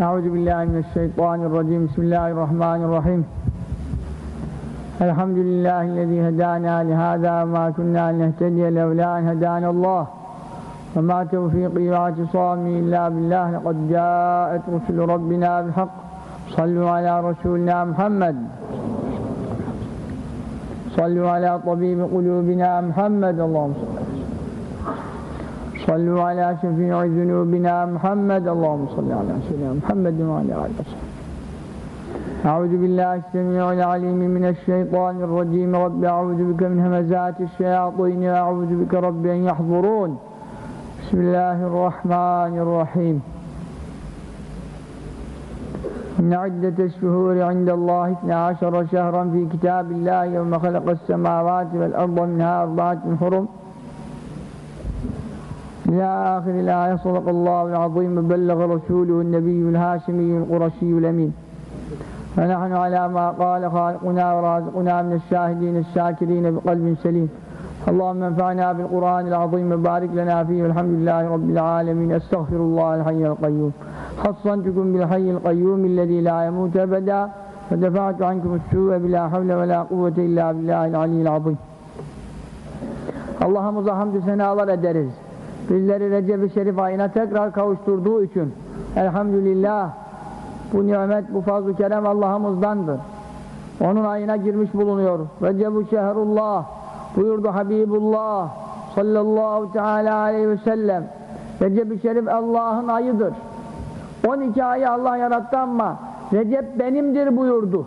أعوذ بالله من الشيطان الرجيم بسم الله الرحمن الرحيم الحمد لله الذي هدانا لهذا ما كنا لنهتدي لولا أن هدانا الله وما توفيقي واعتصامي إلا بالله لقد جاءت رسل ربنا بالحق صلوا على رسولنا محمد صلوا على طبيب قلوبنا محمد اللهم صل صلوا على شفيع ذنوبنا محمد. اللهم صل على سيدنا محمد وعلى آله وصحبه. أعوذ بالله السميع العليم من الشيطان الرجيم. رب أعوذ بك من همزات الشياطين وأعوذ بك رب أن يحضرون. بسم الله الرحمن الرحيم. إن عدة الشهور عند الله 12 شهرا في كتاب الله يوم خلق السماوات والأرض منها أربعة حرم. إلى آخر الآية صدق الله العظيم وبلغ رسوله النبي الهاشمي القرشي الأمين ونحن على ما قال خالقنا ورازقنا من الشاهدين الشاكرين بقلب سليم اللهم انفعنا بالقرآن العظيم وبارك لنا فيه والحمد لله رب العالمين استغفر الله الحي القيوم حصنتكم بالحي القيوم الذي لا يموت أبدا ودفعت عنكم السوء بلا حول ولا قوة إلا بالله العلي العظيم Allah'ımıza hamdü senalar ederiz. Bizleri Recep-i Şerif ayına tekrar kavuşturduğu için elhamdülillah bu nimet, bu fazl-ı kerem Allah'ımızdandır. Onun ayına girmiş bulunuyor. Recep-i Şehrullah buyurdu Habibullah sallallahu teala aleyhi ve sellem Recep-i Şerif Allah'ın ayıdır. 12 ayı Allah yarattı ama Recep benimdir buyurdu.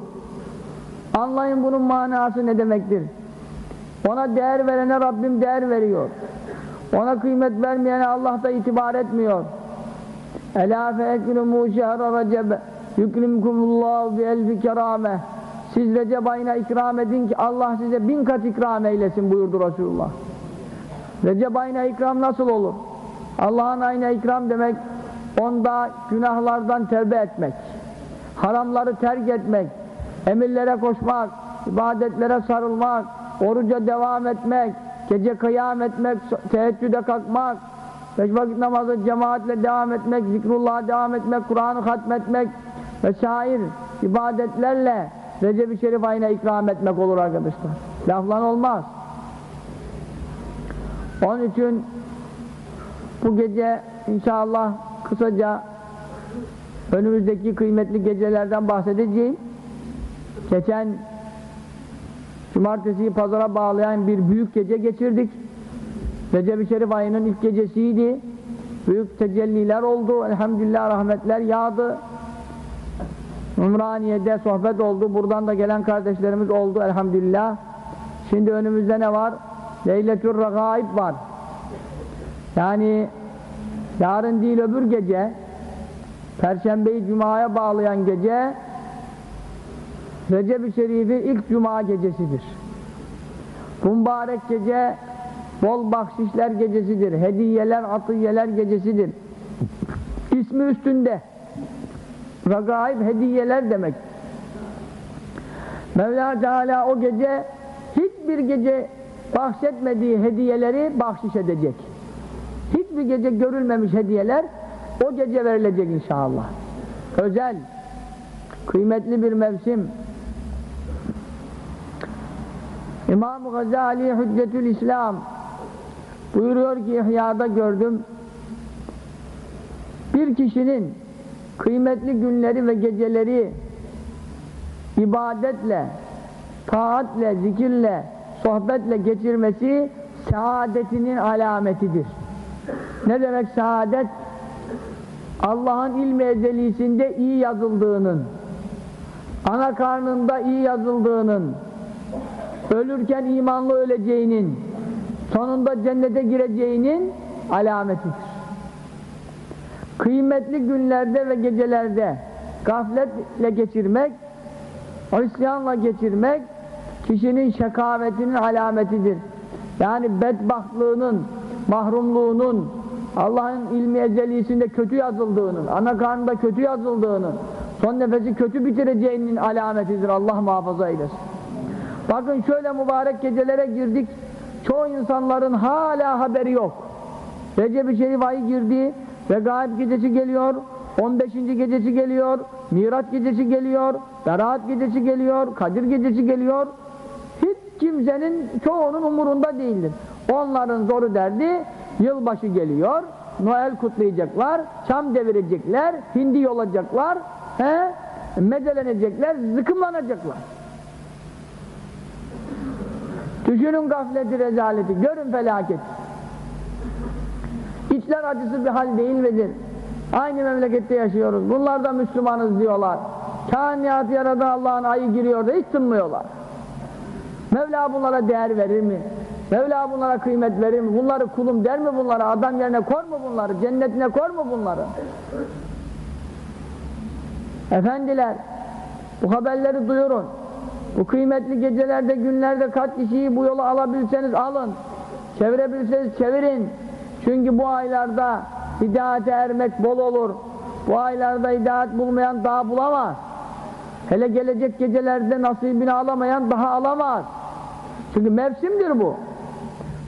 Anlayın bunun manası ne demektir. Ona değer verene Rabbim değer veriyor. Ona kıymet vermeyene Allah da itibar etmiyor. Ela fe ekrimu şehre recebe yükrimkumullahu bi elfi kerame siz Recep ayına ikram edin ki Allah size bin kat ikram eylesin buyurdu Resulullah. Recep ayına ikram nasıl olur? Allah'ın ayına ikram demek onda günahlardan tevbe etmek, haramları terk etmek, emirlere koşmak, ibadetlere sarılmak, oruca devam etmek, gece kıyam etmek, teheccüde kalkmak, beş vakit namazı cemaatle devam etmek, zikrullah'a devam etmek, Kur'an'ı hatmetmek vesaire ibadetlerle Recep-i Şerif ayına ikram etmek olur arkadaşlar. Laflan olmaz. Onun için bu gece inşallah kısaca önümüzdeki kıymetli gecelerden bahsedeceğim. Geçen cumartesiyi pazara bağlayan bir büyük gece geçirdik. Recep-i Şerif ayının ilk gecesiydi. Büyük tecelliler oldu. Elhamdülillah rahmetler yağdı. Umraniye'de sohbet oldu. Buradan da gelen kardeşlerimiz oldu elhamdülillah. Şimdi önümüzde ne var? Leyletür Regaib var. Yani yarın değil öbür gece Perşembeyi Cuma'ya bağlayan gece Recep-i Şerif'i ilk Cuma gecesidir. Mübarek gece bol bahşişler gecesidir. Hediyeler, atiyeler gecesidir. İsmi üstünde. Regaib hediyeler demek. Mevla Teala o gece hiçbir gece bahşetmediği hediyeleri bahşiş edecek. Hiçbir gece görülmemiş hediyeler o gece verilecek inşallah. Özel, kıymetli bir mevsim. İmam-ı Gazali Hüccetül İslam buyuruyor ki İhya'da gördüm bir kişinin kıymetli günleri ve geceleri ibadetle, taatle, zikirle, sohbetle geçirmesi saadetinin alametidir. Ne demek saadet? Allah'ın ilmi ezelisinde iyi yazıldığının, ana karnında iyi yazıldığının, ölürken imanlı öleceğinin, sonunda cennete gireceğinin alametidir. Kıymetli günlerde ve gecelerde gafletle geçirmek, Hristiyanla geçirmek kişinin şekavetinin alametidir. Yani bedbahtlığının, mahrumluğunun, Allah'ın ilmi ezelisinde kötü yazıldığının, ana karnında kötü yazıldığının, son nefesi kötü bitireceğinin alametidir. Allah muhafaza eylesin. Bakın şöyle mübarek gecelere girdik. Çoğu insanların hala haberi yok. Recep-i Şerif ayı girdi ve gayb gecesi geliyor. 15. gecesi geliyor, Miraç gecesi geliyor, Berat gecesi geliyor, Kadir gecesi geliyor. Hiç kimsenin çoğunun umurunda değildir. Onların zoru derdi yılbaşı geliyor, Noel kutlayacaklar, çam devirecekler, hindi yolacaklar, he? medelenecekler, zıkımlanacaklar. Düşünün gafleti, rezaleti, görün felaket. İçler acısı bir hal değil midir? Aynı memlekette yaşıyoruz. Bunlar da Müslümanız diyorlar. Kainatı yaradan Allah'ın ayı giriyor da hiç tınmıyorlar. Mevla bunlara değer verir mi? Mevla bunlara kıymet verir mi? Bunları kulum der mi bunlara? Adam yerine kor mu bunları? Cennetine kor mu bunları? Efendiler, bu haberleri duyurun. Bu kıymetli gecelerde, günlerde kaç kişiyi bu yola alabilseniz alın. Çevirebilirseniz çevirin. Çünkü bu aylarda hidayete ermek bol olur. Bu aylarda hidayet bulmayan daha bulamaz. Hele gelecek gecelerde nasibini alamayan daha alamaz. Çünkü mevsimdir bu.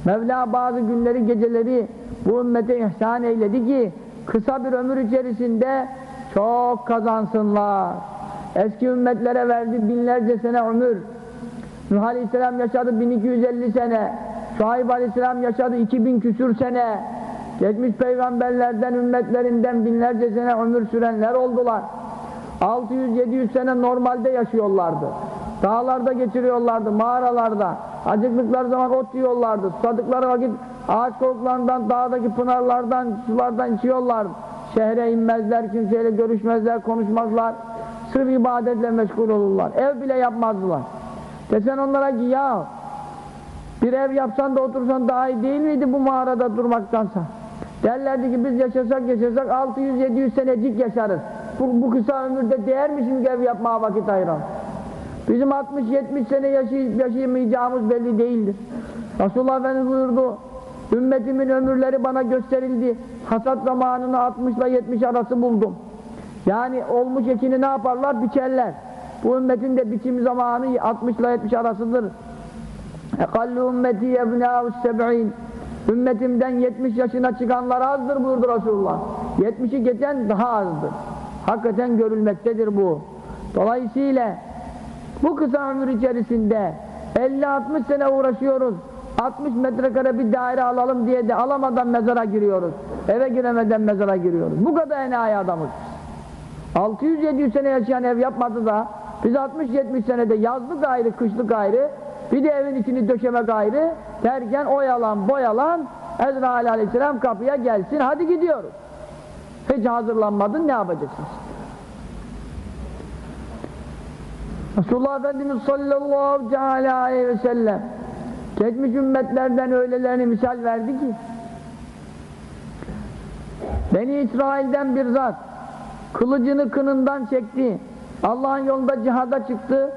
Mevla bazı günleri, geceleri bu ümmete ihsan eyledi ki kısa bir ömür içerisinde çok kazansınlar. Eski ümmetlere verdi binlerce sene ömür. Nuh Aleyhisselam yaşadı 1250 sene. Şuayb Aleyhisselam yaşadı 2000 küsür sene. Geçmiş peygamberlerden, ümmetlerinden binlerce sene ömür sürenler oldular. 600-700 sene normalde yaşıyorlardı. Dağlarda geçiriyorlardı, mağaralarda. Acıktıkları zaman ot yiyorlardı. Susadıkları vakit ağaç kovuklarından, dağdaki pınarlardan, sulardan içiyorlardı. Şehre inmezler, kimseyle görüşmezler, konuşmazlar. Sırf ibadetle meşgul olurlar. Ev bile yapmazdılar. Desen onlara ki ya bir ev yapsan da otursan daha iyi değil miydi bu mağarada durmaktansa? Derlerdi ki biz yaşasak yaşasak 600-700 senecik yaşarız. Bu, bu kısa ömürde değer mi şimdi ev yapmaya vakit ayıran? Bizim 60-70 sene yaşay yaşayamayacağımız belli değildir. Resulullah Efendimiz buyurdu. Ümmetimin ömürleri bana gösterildi. Hasat zamanını 60 ile 70 arası buldum. Yani olmuş ekini ne yaparlar? Biçerler. Bu ümmetin de biçim zamanı 60 ile 70 arasıdır. Ekallu ümmeti ebnâ'us seb'in Ümmetimden 70 yaşına çıkanlar azdır buyurdu Resulullah. 70'i geçen daha azdır. Hakikaten görülmektedir bu. Dolayısıyla bu kısa ömür içerisinde 50-60 sene uğraşıyoruz. 60 metrekare bir daire alalım diye de alamadan mezara giriyoruz. Eve giremeden mezara giriyoruz. Bu kadar enayi adamız. 600-700 sene yaşayan ev yapmadı da biz 60-70 senede yazlık ayrı, kışlık ayrı bir de evin içini döşemek ayrı derken oyalan boyalan Ezrail aleyhisselam kapıya gelsin hadi gidiyoruz. Hiç hazırlanmadın ne yapacaksın? Resulullah Efendimiz sallallahu aleyhi ve sellem geçmiş ümmetlerden öylelerini misal verdi ki Beni İsrail'den bir zat kılıcını kınından çekti. Allah'ın yolunda cihada çıktı.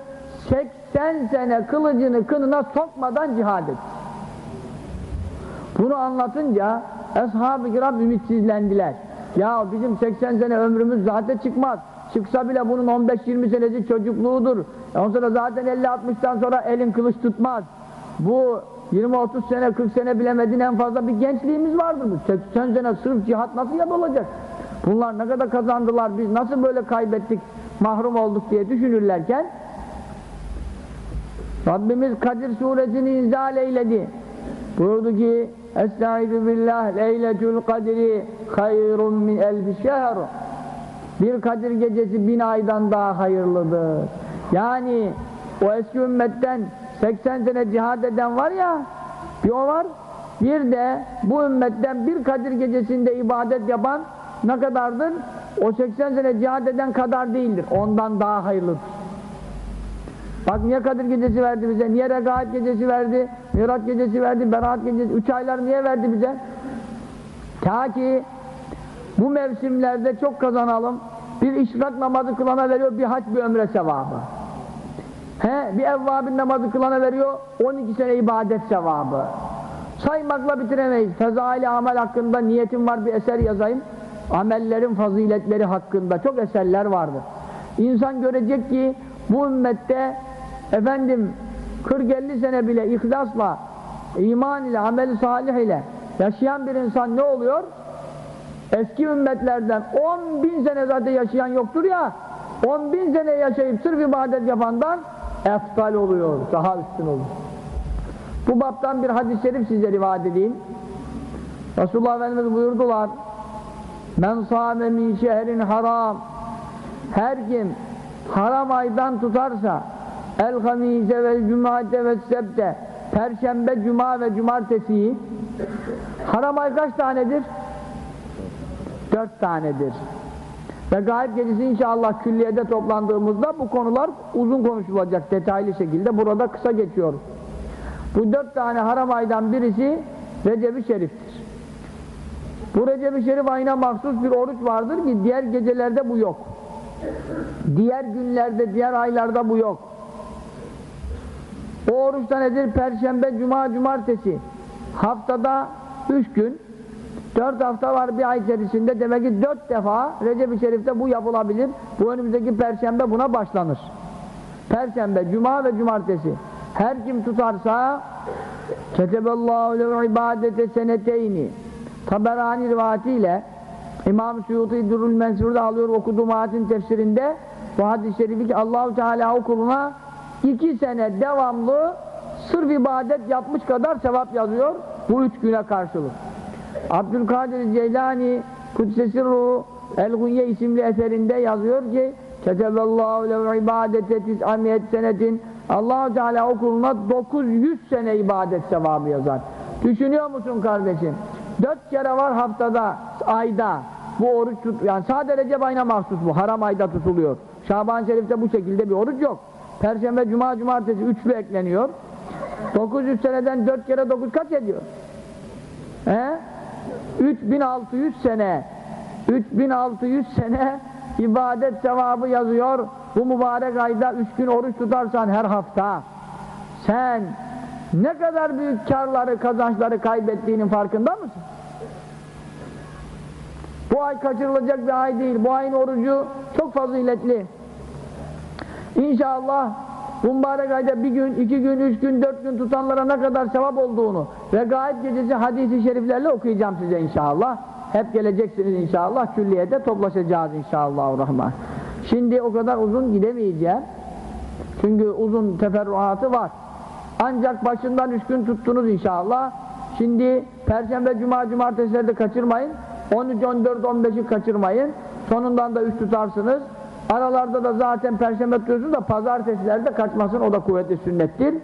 80 sene kılıcını kınına sokmadan cihad etti. Bunu anlatınca ashab-ı kiram ümitsizlendiler. Ya bizim 80 sene ömrümüz zaten çıkmaz. Çıksa bile bunun 15-20 senesi çocukluğudur. Ondan sonra zaten 50-60'tan sonra elin kılıç tutmaz. Bu 20-30 sene 40 sene bilemedin en fazla bir gençliğimiz vardır. Bu 80 sene sırf cihat nasıl yapılacak bunlar ne kadar kazandılar biz nasıl böyle kaybettik mahrum olduk diye düşünürlerken Rabbimiz Kadir suresini inzal eyledi. Buyurdu ki Estaizu billah leyletül kadri hayrun min elfi şehr. Bir Kadir gecesi bin aydan daha hayırlıdır. Yani o eski ümmetten 80 sene cihad eden var ya bir o var. Bir de bu ümmetten bir Kadir gecesinde ibadet yapan ne kadardır? O 80 sene cihad eden kadar değildir. Ondan daha hayırlıdır. Bak niye Kadir gecesi verdi bize? Niye Regaib gecesi verdi? Mirat gecesi verdi? Berat gecesi? Üç aylar niye verdi bize? Ta ki bu mevsimlerde çok kazanalım. Bir işrak namazı kılana veriyor, bir hac bir ömre sevabı. He, bir evvabin namazı kılana veriyor, 12 sene ibadet sevabı. Saymakla bitiremeyiz. Fezaili amel hakkında niyetim var bir eser yazayım. Amellerin faziletleri hakkında çok eserler vardır. İnsan görecek ki bu ümmette efendim 40-50 sene bile ihlasla, iman ile, amel salih ile yaşayan bir insan ne oluyor? Eski ümmetlerden 10 bin sene zaten yaşayan yoktur ya 10 bin sene yaşayıp sırf ibadet yapandan eftal oluyor, daha üstün olur. Bu baptan bir hadis-i şerif size rivayet edeyim. Resulullah Efendimiz buyurdular Men sâme min şehrin haram Her kim haram aydan tutarsa el hamise vel cumate ve sebte perşembe, cuma ve cumartesiyi haram ay kaç tanedir? Dört tanedir. Ve gayet gecesi inşallah külliyede toplandığımızda bu konular uzun konuşulacak detaylı şekilde. Burada kısa geçiyoruz. Bu dört tane haram aydan birisi Recep-i Şerif'tir. Bu Recep-i Şerif ayına mahsus bir oruç vardır ki diğer gecelerde bu yok. Diğer günlerde, diğer aylarda bu yok. O oruçta nedir? Perşembe, cuma, cumartesi. Haftada üç gün. Dört hafta var bir ay içerisinde. Demek ki dört defa Recep-i Şerif'te bu yapılabilir. Bu önümüzdeki perşembe buna başlanır. Perşembe, cuma ve cumartesi. Her kim tutarsa Ketebellahu lehu ibadete seneteyni Taberani rivayetiyle İmam Suyuti Durul Mensur'da alıyor okuduğum ayetin tefsirinde bu hadis-i şerifi ki Allahu Teala o kuluna iki sene devamlı sırf ibadet yapmış kadar sevap yazıyor bu üç güne karşılık. Abdülkadir Ceylani Kudsesirru El-Gunye isimli eserinde yazıyor ki Ketebellahu lehu ibadete tis'amiyet senetin allah Teala o kuluna 900 sene ibadet sevabı yazar. Düşünüyor musun kardeşim? Dört kere var haftada, ayda bu oruç tut, yani sadece Recep ayına mahsus bu, haram ayda tutuluyor. Şaban Şerif'te bu şekilde bir oruç yok. Perşembe, Cuma, Cumartesi üçlü ekleniyor. 900 seneden 4 kere 9 kaç ediyor? He? 3600 sene 3600 sene ibadet sevabı yazıyor. Bu mübarek ayda 3 gün oruç tutarsan her hafta sen ne kadar büyük karları, kazançları kaybettiğinin farkında mısın? Bu ay kaçırılacak bir ay değil. Bu ayın orucu çok faziletli. İnşallah mübarek ayda bir gün, iki gün, üç gün, dört gün tutanlara ne kadar sevap olduğunu ve gayet gecesi hadisi şeriflerle okuyacağım size inşallah. Hep geleceksiniz inşallah. Külliyede toplaşacağız inşallah. Rahman. Şimdi o kadar uzun gidemeyeceğim. Çünkü uzun teferruatı var. Ancak başından üç gün tuttunuz inşallah. Şimdi Perşembe, Cuma, Cumartesileri de kaçırmayın. 13, 14, 15'i kaçırmayın. Sonundan da üç tutarsınız. Aralarda da zaten Perşembe tutuyorsunuz da Pazartesilerde kaçmasın. O da kuvvetli sünnettir.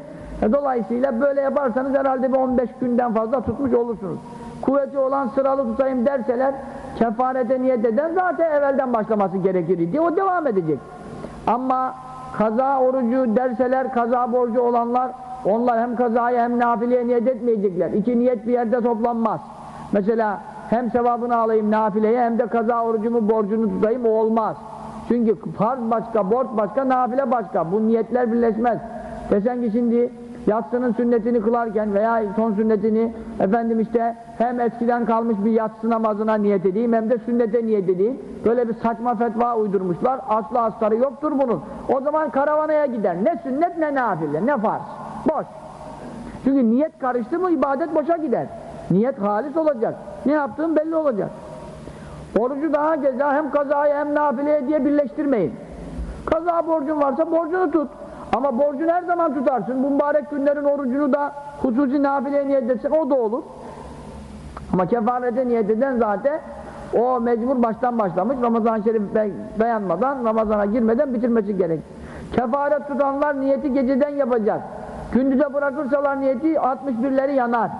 E dolayısıyla böyle yaparsanız herhalde bir 15 günden fazla tutmuş olursunuz. Kuvveti olan sıralı tutayım derseler kefarete niyet eden zaten evvelden başlaması gerekir idi. O devam edecek. Ama kaza orucu derseler kaza borcu olanlar onlar hem kazaya hem nafileye niyet etmeyecekler. İki niyet bir yerde toplanmaz. Mesela hem sevabını alayım nafileye hem de kaza orucumu borcunu tutayım o olmaz. Çünkü farz başka, borç başka, nafile başka. Bu niyetler birleşmez. Desen ki şimdi yatsının sünnetini kılarken veya son sünnetini efendim işte hem eskiden kalmış bir yatsı namazına niyet edeyim hem de sünnete niyet edeyim. Böyle bir saçma fetva uydurmuşlar. Aslı astarı yoktur bunun. O zaman karavanaya gider. Ne sünnet ne nafile ne farz. Boş. Çünkü niyet karıştı mı ibadet boşa gider. Niyet halis olacak. Ne yaptığın belli olacak. Orucu daha ceza hem kazaya hem nafileye diye birleştirmeyin. Kaza borcun varsa borcunu tut. Ama borcunu her zaman tutarsın. Bu mübarek günlerin orucunu da hususi nafileye niyet etsen o da olur. Ama kefarete niyet eden zaten o mecbur baştan başlamış. Ramazan-ı Şerif beğenmeden, Ramazan'a girmeden bitirmesi gerek. Kefaret tutanlar niyeti geceden yapacak. Gündüze bırakırsalar niyeti 61'leri yanar.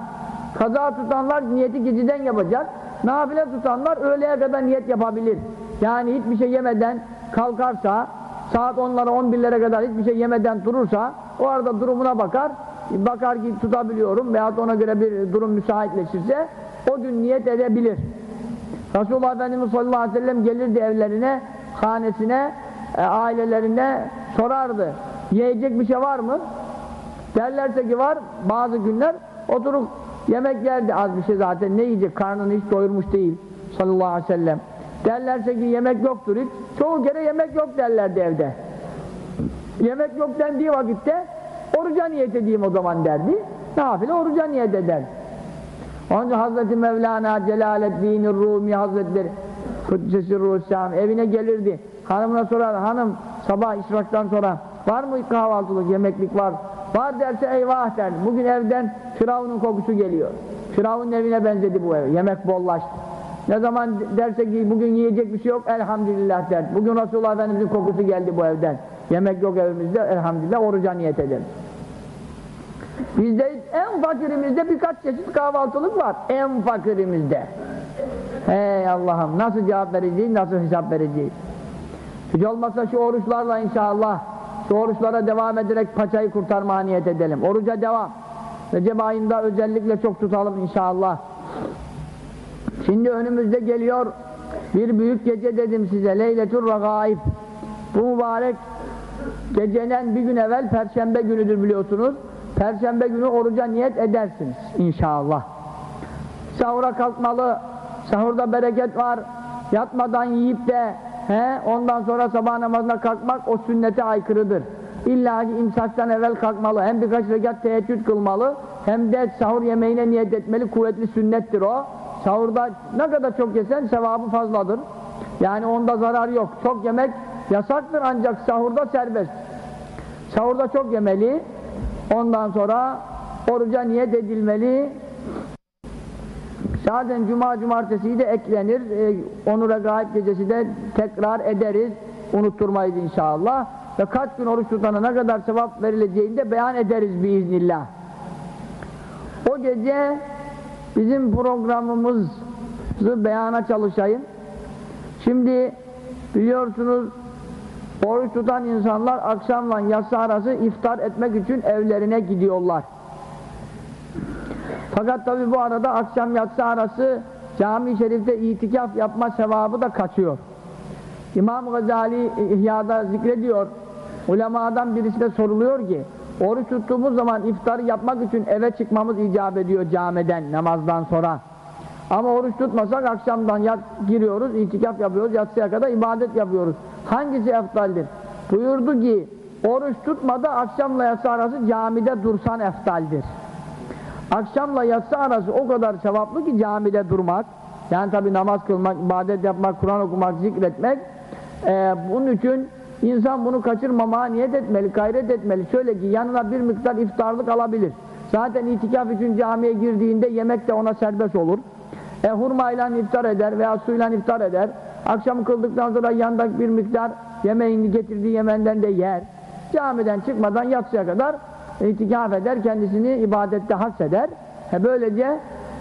Kaza tutanlar niyeti geceden yapacak. Nafile tutanlar öğleye kadar niyet yapabilir. Yani hiçbir şey yemeden kalkarsa, saat 10'lara 11'lere kadar hiçbir şey yemeden durursa, o arada durumuna bakar, bakar ki tutabiliyorum veyahut ona göre bir durum müsaitleşirse, o gün niyet edebilir. Resulullah Efendimiz sallallahu aleyhi ve sellem gelirdi evlerine, hanesine, e, ailelerine sorardı. Yiyecek bir şey var mı? Derlerse ki var, bazı günler oturup yemek yerdi az bir şey zaten, ne yiyecek? Karnını hiç doyurmuş değil sallallahu aleyhi ve sellem. Derlerse ki yemek yoktur hiç, çoğu kere yemek yok derlerdi evde. Yemek yok dendiği vakitte oruca niyet edeyim o zaman derdi. Nafile oruca niyet eder. İçin Hazreti Mevlana Celaleddin Rumi Hazretleri Kuddesi Ruhsam evine gelirdi. Hanımına sorar, hanım sabah işraktan sonra var mı kahvaltılık, yemeklik var? Var derse eyvah der. Bugün evden Firavun'un kokusu geliyor. Firavun'un evine benzedi bu ev. Yemek bollaştı. Ne zaman derse ki bugün yiyecek bir şey yok elhamdülillah der. Bugün Resulullah Efendimiz'in kokusu geldi bu evden. Yemek yok evimizde elhamdülillah oruca niyet edelim. Bizde en fakirimizde birkaç çeşit kahvaltılık var. En fakirimizde. Hey Allah'ım nasıl cevap vereceğiz, nasıl hesap vereceğiz? Hiç olmazsa şu oruçlarla inşallah şu oruçlara devam ederek paçayı kurtarmaya niyet edelim. Oruca devam. Recep ayında özellikle çok tutalım inşallah. Şimdi önümüzde geliyor bir büyük gece dedim size Leyletur Ragaib. Bu mübarek gecenin bir gün evvel Perşembe günüdür biliyorsunuz. Perşembe günü oruca niyet edersiniz inşallah. Sahura kalkmalı, sahurda bereket var. Yatmadan yiyip de he, ondan sonra sabah namazına kalkmak o sünnete aykırıdır. İlla ki imsaktan evvel kalkmalı. Hem birkaç rekat teheccüd kılmalı. Hem de sahur yemeğine niyet etmeli. Kuvvetli sünnettir o. Sahurda ne kadar çok yesen sevabı fazladır. Yani onda zarar yok. Çok yemek yasaktır ancak sahurda serbest. Sahurda çok yemeli. Ondan sonra oruca niyet edilmeli. Zaten cuma cumartesi de eklenir. Ee, onu regaib gecesi de tekrar ederiz. Unutturmayız inşallah. Ve kaç gün oruç tutana ne kadar sevap verileceğini de beyan ederiz biiznillah. O gece bizim programımızı beyana çalışayım. Şimdi biliyorsunuz oruç tutan insanlar akşamla yatsı arası iftar etmek için evlerine gidiyorlar. Fakat tabi bu arada akşam yatsı arası cami-i şerifte itikaf yapma sevabı da kaçıyor. İmam Gazali İhya'da zikrediyor. Ulemadan birisine soruluyor ki oruç tuttuğumuz zaman iftarı yapmak için eve çıkmamız icap ediyor camiden namazdan sonra. Ama oruç tutmasak akşamdan yat, giriyoruz, itikaf yapıyoruz, yatsıya kadar ibadet yapıyoruz. Hangisi eftaldir? Buyurdu ki oruç tutmadı akşamla yatsı arası camide dursan eftaldir. Akşamla yatsı arası o kadar sevaplı ki camide durmak. Yani tabi namaz kılmak, ibadet yapmak, Kur'an okumak, zikretmek. Ee, bunun için insan bunu kaçırmamaya niyet etmeli, gayret etmeli. Şöyle ki yanına bir miktar iftarlık alabilir. Zaten itikaf için camiye girdiğinde yemek de ona serbest olur. E, hurmayla iftar eder veya suyla iftar eder. Akşam kıldıktan sonra yanında bir miktar yemeğini getirdiği yemenden de yer. Camiden çıkmadan yatsıya kadar itikaf eder, kendisini ibadette haseder. E böylece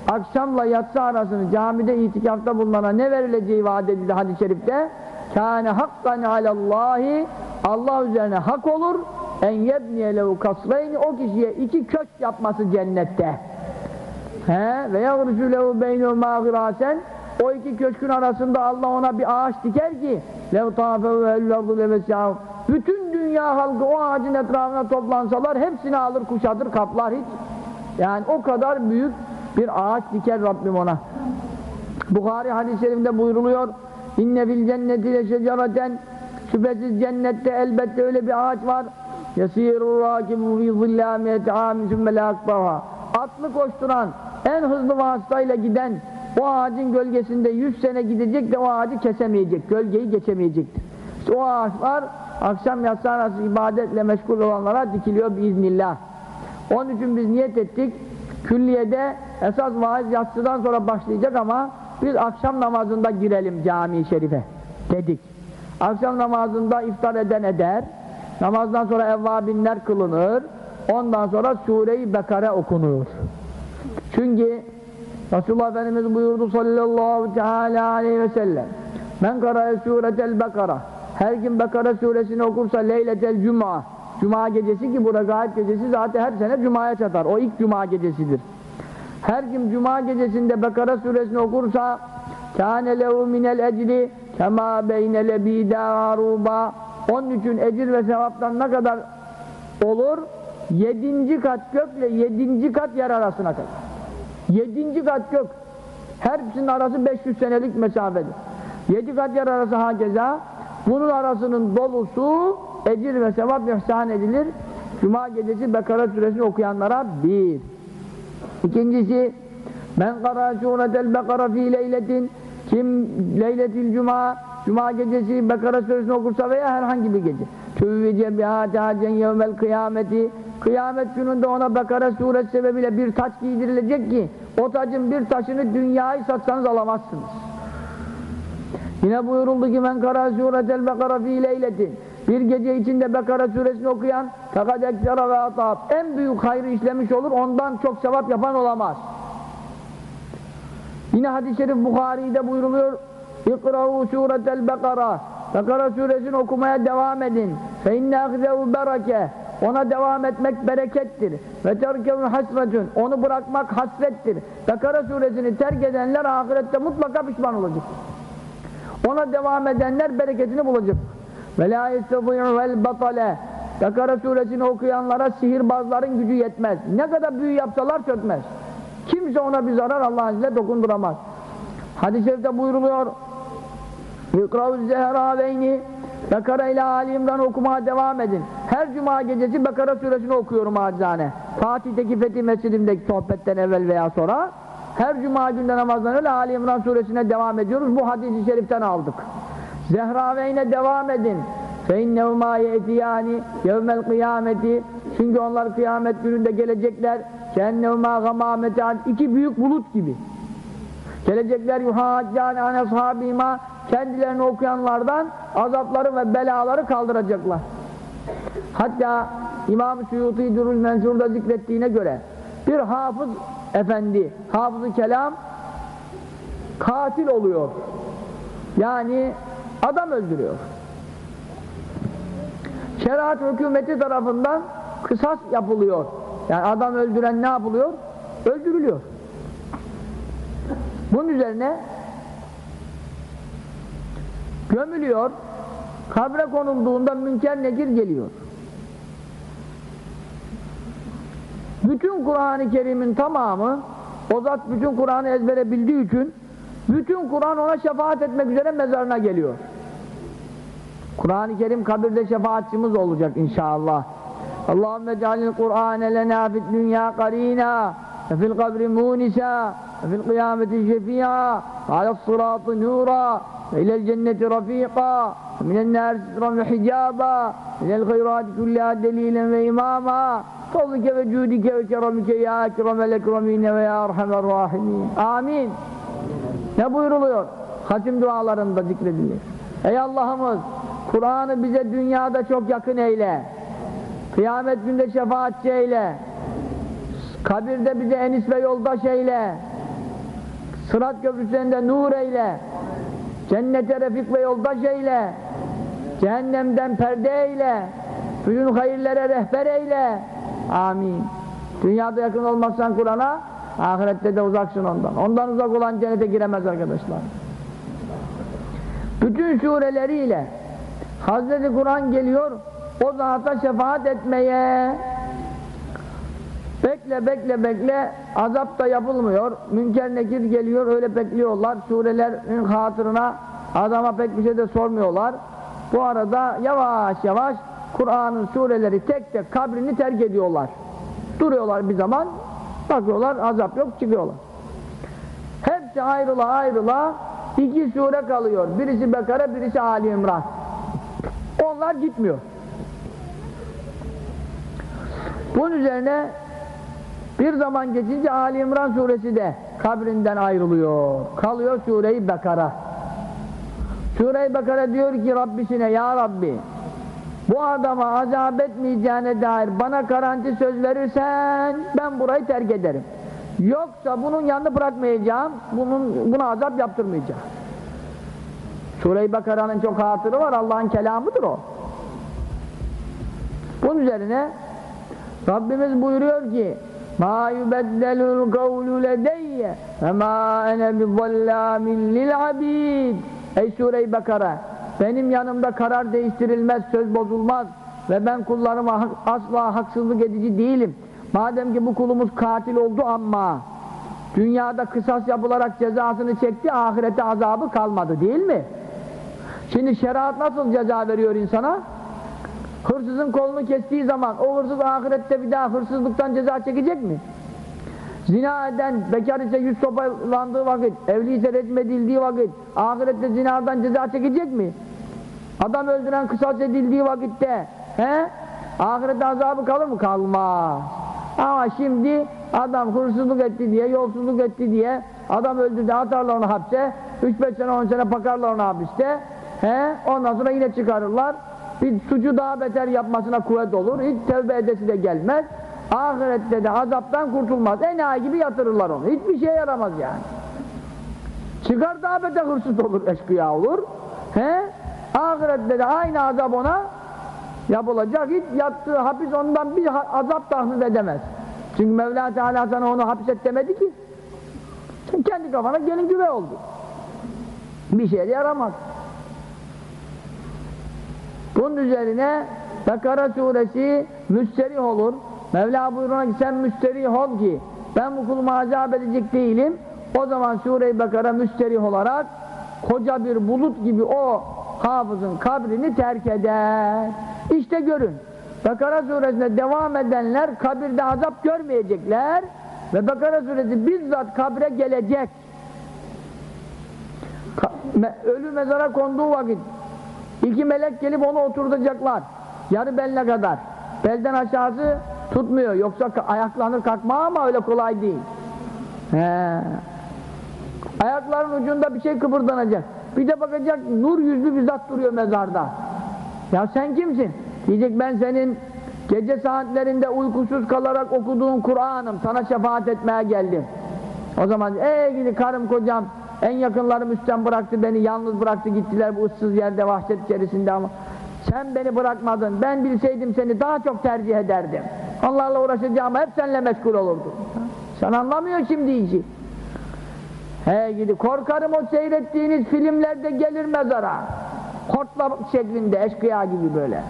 akşamla yatsı arasını camide itikafta bulunana ne verileceği vaat edildi hadis-i şerifte? Kâne hakkan alallahi Allah üzerine hak olur en yebniye lehu kasreyni o kişiye iki köşk yapması cennette. He ve yagrucu lehu beynu mağirasen o iki köşkün arasında Allah ona bir ağaç diker ki tâfehu ellardu levesâhu bütün dünya halkı o ağacın etrafına toplansalar hepsini alır kuşatır kaplar hiç. Yani o kadar büyük bir ağaç diker Rabbim ona. Bukhari hadis-i şerifinde buyruluyor inne fil cenneti leşecereten şüphesiz cennette elbette öyle bir ağaç var. Yasîrû râkibu fî zillâ miyete âmin sümme lâ akbaha atlı koşturan en hızlı vasıtayla giden o ağacın gölgesinde 100 sene gidecek de o ağacı kesemeyecek, gölgeyi geçemeyecektir. İşte o ağaçlar akşam yatsı arası ibadetle meşgul olanlara dikiliyor biiznillah. Onun için biz niyet ettik, külliyede esas vaaz yatsıdan sonra başlayacak ama biz akşam namazında girelim cami-i şerife dedik. Akşam namazında iftar eden eder, namazdan sonra evvabinler kılınır, ondan sonra Sure-i Bekare okunur. Çünkü Resulullah Efendimiz buyurdu sallallahu teala aleyhi ve sellem Men kara'e suretel bekara Her kim Bekara suresini okursa leyletel cuma Cuma gecesi ki bu regaib gecesi zaten her sene cumaya çatar. O ilk cuma gecesidir. Her kim cuma gecesinde Bekara suresini okursa kâne lehu minel ecri kema beyne lebîdâ aruba Onun için ecir ve sevaptan ne kadar olur? Yedinci kat gökle yedinci kat yer arasına kadar. Yedinci kat gök. Hepsinin arası 500 senelik mesafedir. Yedi kat yer arası hakeza. Bunun arasının dolusu ecir ve sevap ihsan edilir. Cuma gecesi Bekara suresini okuyanlara bir. İkincisi Men kara suretel bekara fi leyletin kim leyletil cuma cuma gecesi Bekara suresini okursa veya herhangi bir gece. Tüvvice biha tacen yevmel kıyameti. Kıyamet gününde ona Bekara suresi sebebiyle bir taç giydirilecek ki o tacın bir taşını dünyayı satsanız alamazsınız. Yine buyuruldu ki men kara suretel bekara fi leyletin. Bir gece içinde Bekara suresini okuyan fakat eksera ve atab en büyük hayrı işlemiş olur ondan çok sevap yapan olamaz. Yine hadis-i şerif Bukhari'de buyruluyor İkra'u suretel Bekara Bekara suresini okumaya devam edin. Fe inne bereke. Ona devam etmek berekettir. Ve terkevu hasretun onu bırakmak hasrettir. Bekara suresini terk edenler ahirette mutlaka pişman olacak. Ona devam edenler bereketini bulacak. Ve la yestati'u vel batale. Bekara suresini okuyanlara sihirbazların gücü yetmez. Ne kadar büyü yapsalar çökmez. Kimse ona bir zarar Allah'ın izniyle dokunduramaz. Hadis-i şerifte buyruluyor İkra'u zehraveyni Bekara ile Ali İmran okumaya devam edin. Her cuma gecesi Bekara suresini okuyorum acizane. Fatih'teki Fethi Mescidim'deki sohbetten evvel veya sonra her cuma günde namazdan öyle Ali İmran suresine devam ediyoruz. Bu hadisi şeriften aldık. Zehraveyne devam edin. فَاِنَّهُمَا يَتِيَانِ يَوْمَ الْقِيَامَةِ Çünkü onlar kıyamet gününde gelecekler. كَاَنَّهُمَا غَمَامَةً iki büyük bulut gibi. Gelecekler yuhaccan an ashabima kendilerini okuyanlardan azapları ve belaları kaldıracaklar. Hatta İmam-ı Suyuti Durul Mensur'da zikrettiğine göre bir hafız efendi, hafız-ı kelam katil oluyor. Yani adam öldürüyor. Şeriat hükümeti tarafından kısas yapılıyor. Yani adam öldüren ne yapılıyor? Öldürülüyor. Bunun üzerine gömülüyor, kabre konulduğunda münker nekir geliyor. Bütün Kur'an-ı Kerim'in tamamı, o zat bütün Kur'an'ı ezbere bildiği için, bütün Kur'an ona şefaat etmek üzere mezarına geliyor. Kur'an-ı Kerim kabirde şefaatçimiz olacak inşallah. Allahümme cealil Kur'ane lena fid dünya qarina kabri munisa ve fil kıyameti şefi'a ve alel sıratı nura ve ilel cenneti rafiqa ve minel nâr sitran ve hicaba minel hayrati kullâ delilen ve imama fadlike ve ya erhamer rahimin amin ne buyuruluyor? Hatim dualarında zikredilir. Ey Allah'ımız Kur'an'ı bize dünyada çok yakın eyle. Kıyamet günde şefaatçi eyle kabirde bize enis ve yoldaş eyle. Sırat köprüsünde nur eyle. Cennete refik ve yoldaş eyle. Cehennemden perde eyle. Bütün hayırlara rehber eyle. Amin. Dünyada yakın olmazsan Kur'an'a ahirette de uzaksın ondan. Ondan uzak olan cennete giremez arkadaşlar. Bütün sureleriyle Hazreti Kur'an geliyor o zata şefaat etmeye bekle bekle bekle. Azap da yapılmıyor. Münker nekir geliyor öyle bekliyorlar. Surelerin hatırına adama pek bir şey de sormuyorlar. Bu arada yavaş yavaş Kur'an'ın sureleri tek tek kabrini terk ediyorlar. Duruyorlar bir zaman bakıyorlar azap yok çıkıyorlar. Hepsi ayrıla ayrıla iki sure kalıyor. Birisi Bekara birisi Ali İmran. Onlar gitmiyor. Bunun üzerine bir zaman geçince Ali İmran suresi de kabrinden ayrılıyor. Kalıyor Sure-i Bekara. Sure-i Bekara diyor ki Rabbisine ya Rabbi bu adama azap etmeyeceğine dair bana garanti söz verirsen ben burayı terk ederim. Yoksa bunun yanını bırakmayacağım, bunun buna azap yaptırmayacağım. Sure-i Bekara'nın çok hatırı var, Allah'ın kelamıdır o. Bunun üzerine Rabbimiz buyuruyor ki Ma yubeddelul kavlu ledeyye ve ma ene bizallamin lil abid. Ey Sure-i Bekara, benim yanımda karar değiştirilmez, söz bozulmaz ve ben kullarıma asla haksızlık edici değilim. Madem ki bu kulumuz katil oldu ama dünyada kısas yapılarak cezasını çekti, ahirette azabı kalmadı değil mi? Şimdi şeriat nasıl ceza veriyor insana? Hırsızın kolunu kestiği zaman o hırsız ahirette bir daha hırsızlıktan ceza çekecek mi? Zina eden, bekar ise yüz sopalandığı vakit, evli ise rejim edildiği vakit, ahirette zinadan ceza çekecek mi? Adam öldüren kısas edildiği vakitte, he? Ahirette azabı kalır mı? Kalmaz. Ama şimdi adam hırsızlık etti diye, yolsuzluk etti diye, adam öldürdü, atarlar onu hapse, 3-5 sene 10 sene bakarlar onu hapiste, he? Ondan sonra yine çıkarırlar, bir suçu daha beter yapmasına kuvvet olur, hiç tevbe edesi de gelmez, ahirette de azaptan kurtulmaz, enayi gibi yatırırlar onu, hiçbir şeye yaramaz yani. Çıkar daha beter hırsız olur, eşkıya olur, he? Ahirette de aynı azap ona yapılacak. Hiç yattığı hapis ondan bir azap tahsis edemez. Çünkü Mevla Teala sana onu hapis et demedi ki. Sen kendi kafana gelin güve oldu. Bir şeye yaramaz. Bunun üzerine Bekara suresi müsterih olur. Mevla buyuruna ki sen müsterih ol ki ben bu kulumu azap edecek değilim. O zaman Sure-i Bekara müsterih olarak koca bir bulut gibi o hafızın kabrini terk eder. İşte görün. Bekara suresinde devam edenler kabirde azap görmeyecekler ve Bekara suresi bizzat kabre gelecek. Ka me ölü mezara konduğu vakit iki melek gelip onu oturtacaklar. Yarı beline kadar. Belden aşağısı tutmuyor. Yoksa ayaklanır kalkma ama öyle kolay değil. He. Ayakların ucunda bir şey kıpırdanacak. Bir de bakacak nur yüzlü bir zat duruyor mezarda. Ya sen kimsin? Diyecek ben senin gece saatlerinde uykusuz kalarak okuduğun Kur'an'ım. Sana şefaat etmeye geldim. O zaman ey gidi karım kocam en yakınlarım üstten bıraktı beni yalnız bıraktı gittiler bu ıssız yerde vahşet içerisinde ama sen beni bırakmadın ben bilseydim seni daha çok tercih ederdim onlarla uğraşacağım hep seninle meşgul olurdum sen anlamıyor şimdi işi He gidi korkarım o seyrettiğiniz filmlerde gelir mezara. Hortla şeklinde eşkıya gibi böyle.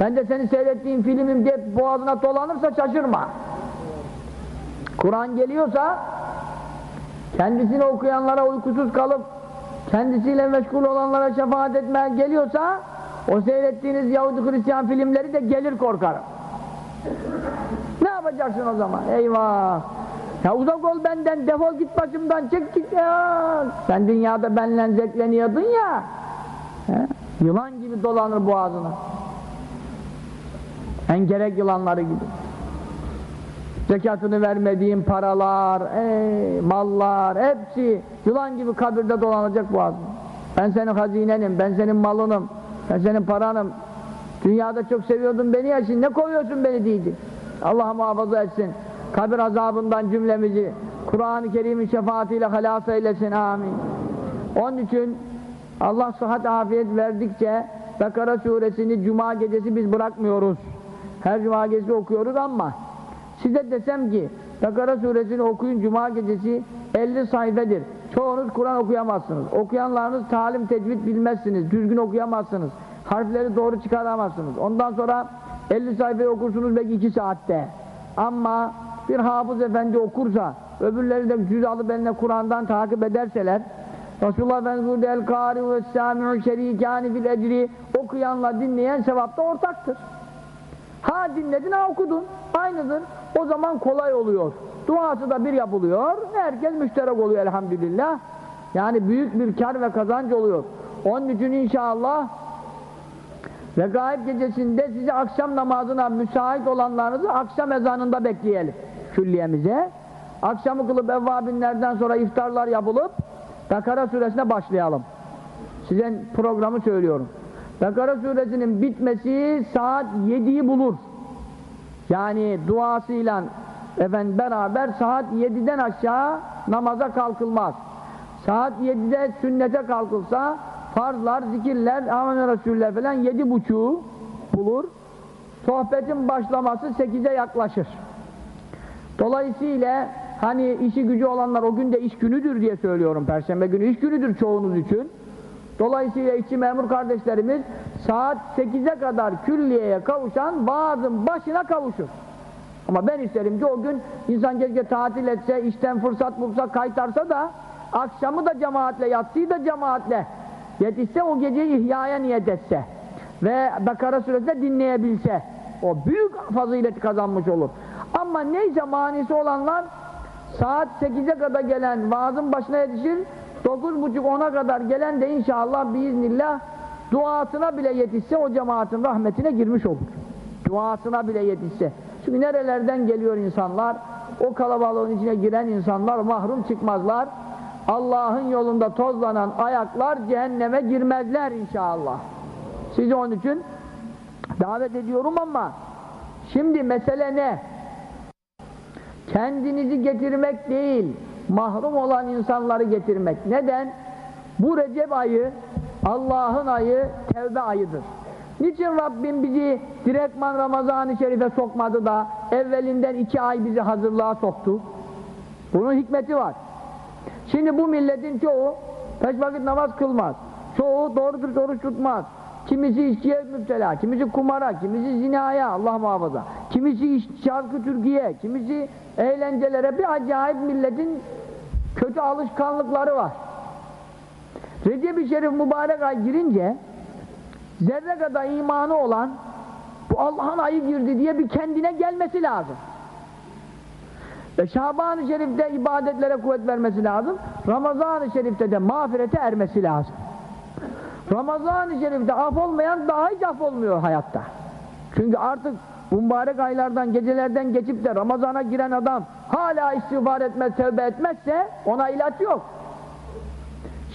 Ben de seni seyrettiğim filmim diye boğazına dolanırsa şaşırma. Kur'an geliyorsa kendisini okuyanlara uykusuz kalıp kendisiyle meşgul olanlara şefaat etmeye geliyorsa o seyrettiğiniz Yahudi Hristiyan filmleri de gelir korkarım. Ne yapacaksın o zaman? Eyvah! Ya uzak ol benden, defol git başımdan, çık git ya. Sen dünyada benimle zevkleniyordun ya. He? Yılan gibi dolanır boğazına. En gerek yılanları gibi. Zekatını vermediğin paralar, ey, mallar, hepsi yılan gibi kabirde dolanacak boğazına. Ben senin hazinenim, ben senin malınım, ben senin paranım. Dünyada çok seviyordun beni ya şimdi ne koyuyorsun beni diyecek. Allah muhafaza etsin kabir azabından cümlemizi Kur'an-ı Kerim'in şefaatiyle halas eylesin amin onun için Allah sıhhat afiyet verdikçe Bekara suresini cuma gecesi biz bırakmıyoruz her cuma gecesi okuyoruz ama size desem ki Bekara suresini okuyun cuma gecesi 50 sayfedir çoğunuz Kur'an okuyamazsınız. Okuyanlarınız talim tecvid bilmezsiniz. Düzgün okuyamazsınız. Harfleri doğru çıkaramazsınız. Ondan sonra 50 sayfayı okursunuz belki 2 saatte. Ama bir hafız efendi okursa, öbürleri de cüz alıp eline Kur'an'dan takip ederseler, Resulullah Efendimiz burada el kâri ve sâmi'u şerîkâni fil ecri. Okuyanla dinleyen sevapta ortaktır. Ha dinledin ha okudun. Aynıdır. O zaman kolay oluyor. Duası da bir yapılıyor. Herkes müşterek oluyor elhamdülillah. Yani büyük bir kar ve kazanç oluyor. Onun için inşallah Regaib gecesinde size akşam namazına müsait olanlarınızı akşam ezanında bekleyelim külliyemize. Akşamı kılıp evvabinlerden sonra iftarlar yapılıp Bekara suresine başlayalım. Size programı söylüyorum. Bekara suresinin bitmesi saat 7'yi bulur. Yani duasıyla efendim beraber saat 7'den aşağı namaza kalkılmaz. Saat 7'de sünnete kalkılsa farzlar, zikirler, amen Resuller falan yedi buçuğu bulur. Sohbetin başlaması 8'e yaklaşır. Dolayısıyla hani işi gücü olanlar o gün de iş günüdür diye söylüyorum. Perşembe günü iş günüdür çoğunuz için. Dolayısıyla işçi memur kardeşlerimiz saat 8'e kadar külliyeye kavuşan vaazın başına kavuşur. Ama ben isterim ki o gün insan keşke tatil etse, işten fırsat bulsa, kaytarsa da akşamı da cemaatle, yatsıyı da cemaatle yetişse o geceyi ihyaya niyet etse ve Bekara suresinde dinleyebilse o büyük fazileti kazanmış olur. Ama neyse manisi olanlar saat 8'e kadar gelen vaazın başına yetişir, 9.30-10'a kadar gelen de inşallah biiznillah duasına bile yetişse o cemaatin rahmetine girmiş olur. Duasına bile yetişse. Çünkü nerelerden geliyor insanlar? O kalabalığın içine giren insanlar mahrum çıkmazlar. Allah'ın yolunda tozlanan ayaklar cehenneme girmezler inşallah. Sizi onun için davet ediyorum ama şimdi mesele ne? Kendinizi getirmek değil, mahrum olan insanları getirmek. Neden? Bu Recep ayı Allah'ın ayı, tevbe ayıdır. Niçin Rabbim bizi direktman Ramazan-ı Şerif'e sokmadı da evvelinden iki ay bizi hazırlığa soktu? Bunun hikmeti var. Şimdi bu milletin çoğu beş vakit namaz kılmaz. Çoğu doğru dürüst oruç tutmaz. Kimisi içkiye müptela, kimisi kumara, kimisi zinaya, Allah muhafaza. Kimisi şarkı Türkiye, kimisi eğlencelere bir acayip milletin kötü alışkanlıkları var. Recep-i Şerif mübarek ay girince zerre kadar imanı olan bu Allah'ın ayı girdi diye bir kendine gelmesi lazım. Ve Şaban-ı Şerif'te ibadetlere kuvvet vermesi lazım. Ramazan-ı Şerif'te de mağfirete ermesi lazım. Ramazan-ı Şerif'te af olmayan daha hiç af olmuyor hayatta. Çünkü artık mübarek aylardan, gecelerden geçip de Ramazan'a giren adam hala istiğfar etmez, tövbe etmezse ona ilaç yok.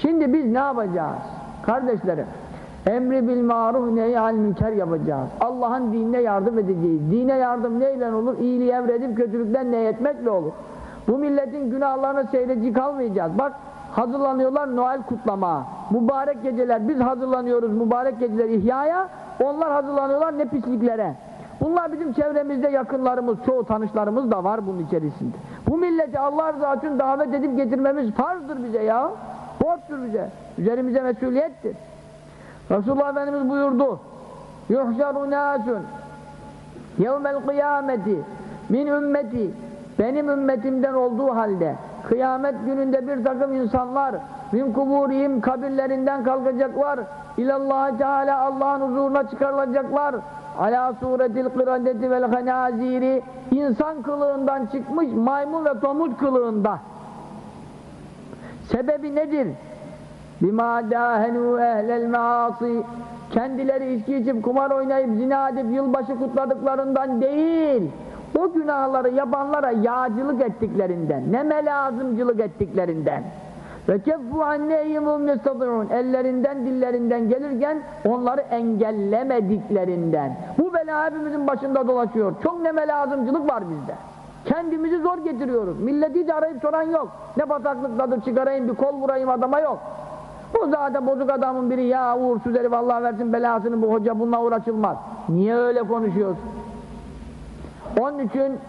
Şimdi biz ne yapacağız? Kardeşlerim, emri bil maruf nehyal münker yapacağız. Allah'ın dinine yardım edeceğiz. Dine yardım neyle olur? İyiliği emredip kötülükten nehyetmekle olur. Bu milletin günahlarına seyredici kalmayacağız. Bak hazırlanıyorlar Noel kutlama. Mübarek geceler, biz hazırlanıyoruz mübarek geceler ihyaya, onlar hazırlanıyorlar ne pisliklere. Bunlar bizim çevremizde yakınlarımız, çoğu tanışlarımız da var bunun içerisinde. Bu milleti Allah rızası için davet edip getirmemiz farzdır bize ya. Borçtur bize. Üzerimize mesuliyettir. Resulullah Efendimiz buyurdu. Yuhşaru nasun yevmel kıyameti min ümmeti benim ümmetimden olduğu halde kıyamet gününde bir takım insanlar min kuburihim kabirlerinden kalkacaklar. İlallah Teala Allah'ın huzuruna çıkarılacaklar. Ala suretil kıradeti vel hanaziri insan kılığından çıkmış maymun ve domuz kılığında. Sebebi nedir? bima dâhenû ehlel maasi kendileri içki içip kumar oynayıp zina edip yılbaşı kutladıklarından değil o günahları yapanlara yağcılık ettiklerinden ne melazımcılık ettiklerinden. Ve keffu anneyhimum yestadırun ellerinden dillerinden gelirken onları engellemediklerinden. Bu bela hepimizin başında dolaşıyor. Çok ne melazımcılık var bizde. Kendimizi zor getiriyoruz. Milleti de arayıp soran yok. Ne bataklıktadır çıkarayım bir kol vurayım adama yok. Bu zaten bozuk adamın biri ya uğursuz herif Allah versin belasını bu hoca bununla uğraşılmaz. Niye öyle konuşuyorsun? Onun için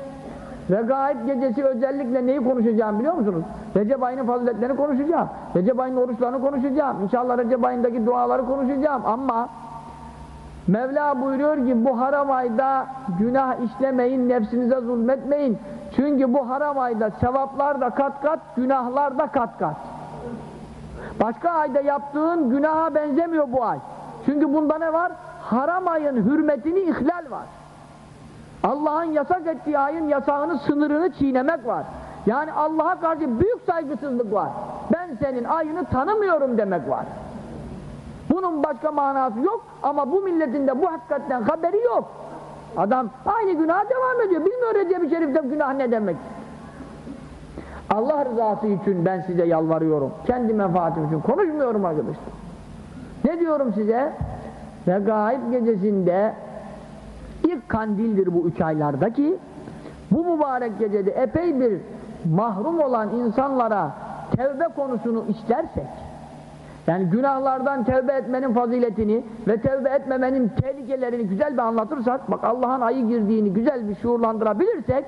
Regaib gecesi özellikle neyi konuşacağım biliyor musunuz? Recep ayının faziletlerini konuşacağım. Recep ayının oruçlarını konuşacağım. İnşallah Recep ayındaki duaları konuşacağım ama Mevla buyuruyor ki bu haram ayda günah işlemeyin, nefsinize zulmetmeyin. Çünkü bu haram ayda sevaplar da kat kat, günahlar da kat kat. Başka ayda yaptığın günaha benzemiyor bu ay. Çünkü bunda ne var? Haram ayın hürmetini ihlal var. Allah'ın yasak ettiği ayın yasağını, sınırını çiğnemek var. Yani Allah'a karşı büyük saygısızlık var. Ben senin ayını tanımıyorum demek var. Bunun başka manası yok ama bu milletin de bu hakikatten haberi yok. Adam aynı günaha devam ediyor. Bilmiyor Recep-i Şerif'te günah ne demek. Allah rızası için ben size yalvarıyorum. Kendi menfaatim için konuşmuyorum arkadaşlar. Ne diyorum size? Regaib gecesinde ilk kandildir bu üç aylardaki bu mübarek gecede epey bir mahrum olan insanlara tevbe konusunu işlersek yani günahlardan tevbe etmenin faziletini ve tevbe etmemenin tehlikelerini güzel bir anlatırsak bak Allah'ın ayı girdiğini güzel bir şuurlandırabilirsek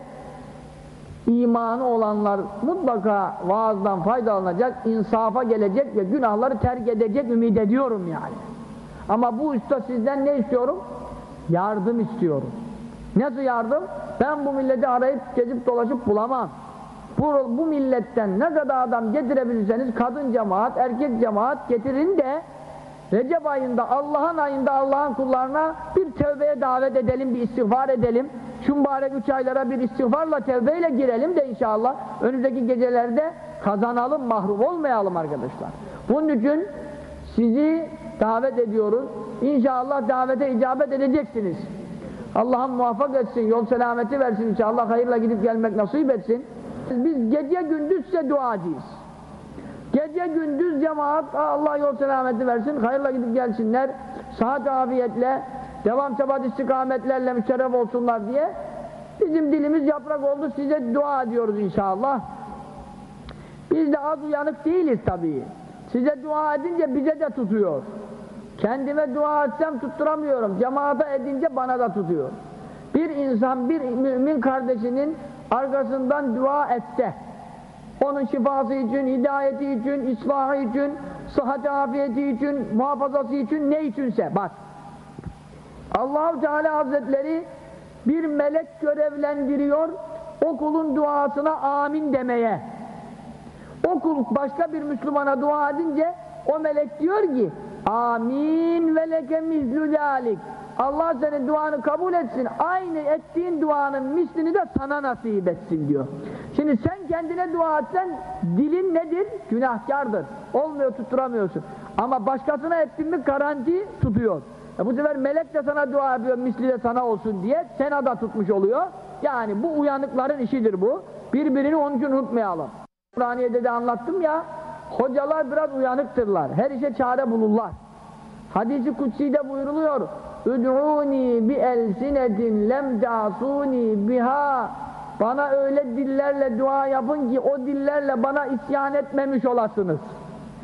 imanı olanlar mutlaka vaazdan faydalanacak, insafa gelecek ve günahları terk edecek ümit ediyorum yani. Ama bu usta sizden ne istiyorum? Yardım istiyorum. Nasıl yardım? Ben bu milleti arayıp gezip dolaşıp bulamam. Bu, bu milletten ne kadar adam getirebilirseniz kadın cemaat, erkek cemaat getirin de Recep ayında, Allah'ın ayında Allah'ın kullarına bir tövbeye davet edelim, bir istiğfar edelim. şu mübarek üç aylara bir istiğfarla tevbeyle girelim de inşallah önümüzdeki gecelerde kazanalım mahrum olmayalım arkadaşlar. Bunun için sizi davet ediyoruz. İnşallah davete icabet edeceksiniz. Allah'ım muvaffak etsin, yol selameti versin inşallah hayırla gidip gelmek nasip etsin. Biz gece gündüz size duacıyız. Gece gündüz cemaat Allah yol selameti versin, hayırla gidip gelsinler, saat afiyetle, devam sebat istikametlerle müşerref olsunlar diye bizim dilimiz yaprak oldu, size dua ediyoruz inşallah. Biz de az uyanık değiliz tabii. Size dua edince bize de tutuyor. Kendime dua etsem tutturamıyorum. Cemaate edince bana da tutuyor. Bir insan bir mümin kardeşinin arkasından dua etse, onun şifası için, hidayeti için, ıslahı için, sıhhat afiyeti için, muhafazası için, ne içinse bak. Allahu Teala Hazretleri bir melek görevlendiriyor o kulun duasına amin demeye. O kul başka bir Müslümana dua edince o melek diyor ki amin ve leke mizlü zalik. Allah senin duanı kabul etsin. Aynı ettiğin duanın mislini de sana nasip etsin diyor. Şimdi sen kendine dua etsen dilin nedir? günahkardır. Olmuyor tutturamıyorsun. Ama başkasına ettin mi garanti tutuyor. E bu sefer melek de sana dua ediyor misli de sana olsun diye. Sena da tutmuş oluyor. Yani bu uyanıkların işidir bu. Birbirini onun için unutmayalım. Kur'aniye'de de anlattım ya hocalar biraz uyanıktırlar her işe çare bulurlar hadisi kutsi'de buyuruluyor Üd'uni bi elsinetin lem ta'suni biha bana öyle dillerle dua yapın ki o dillerle bana isyan etmemiş olasınız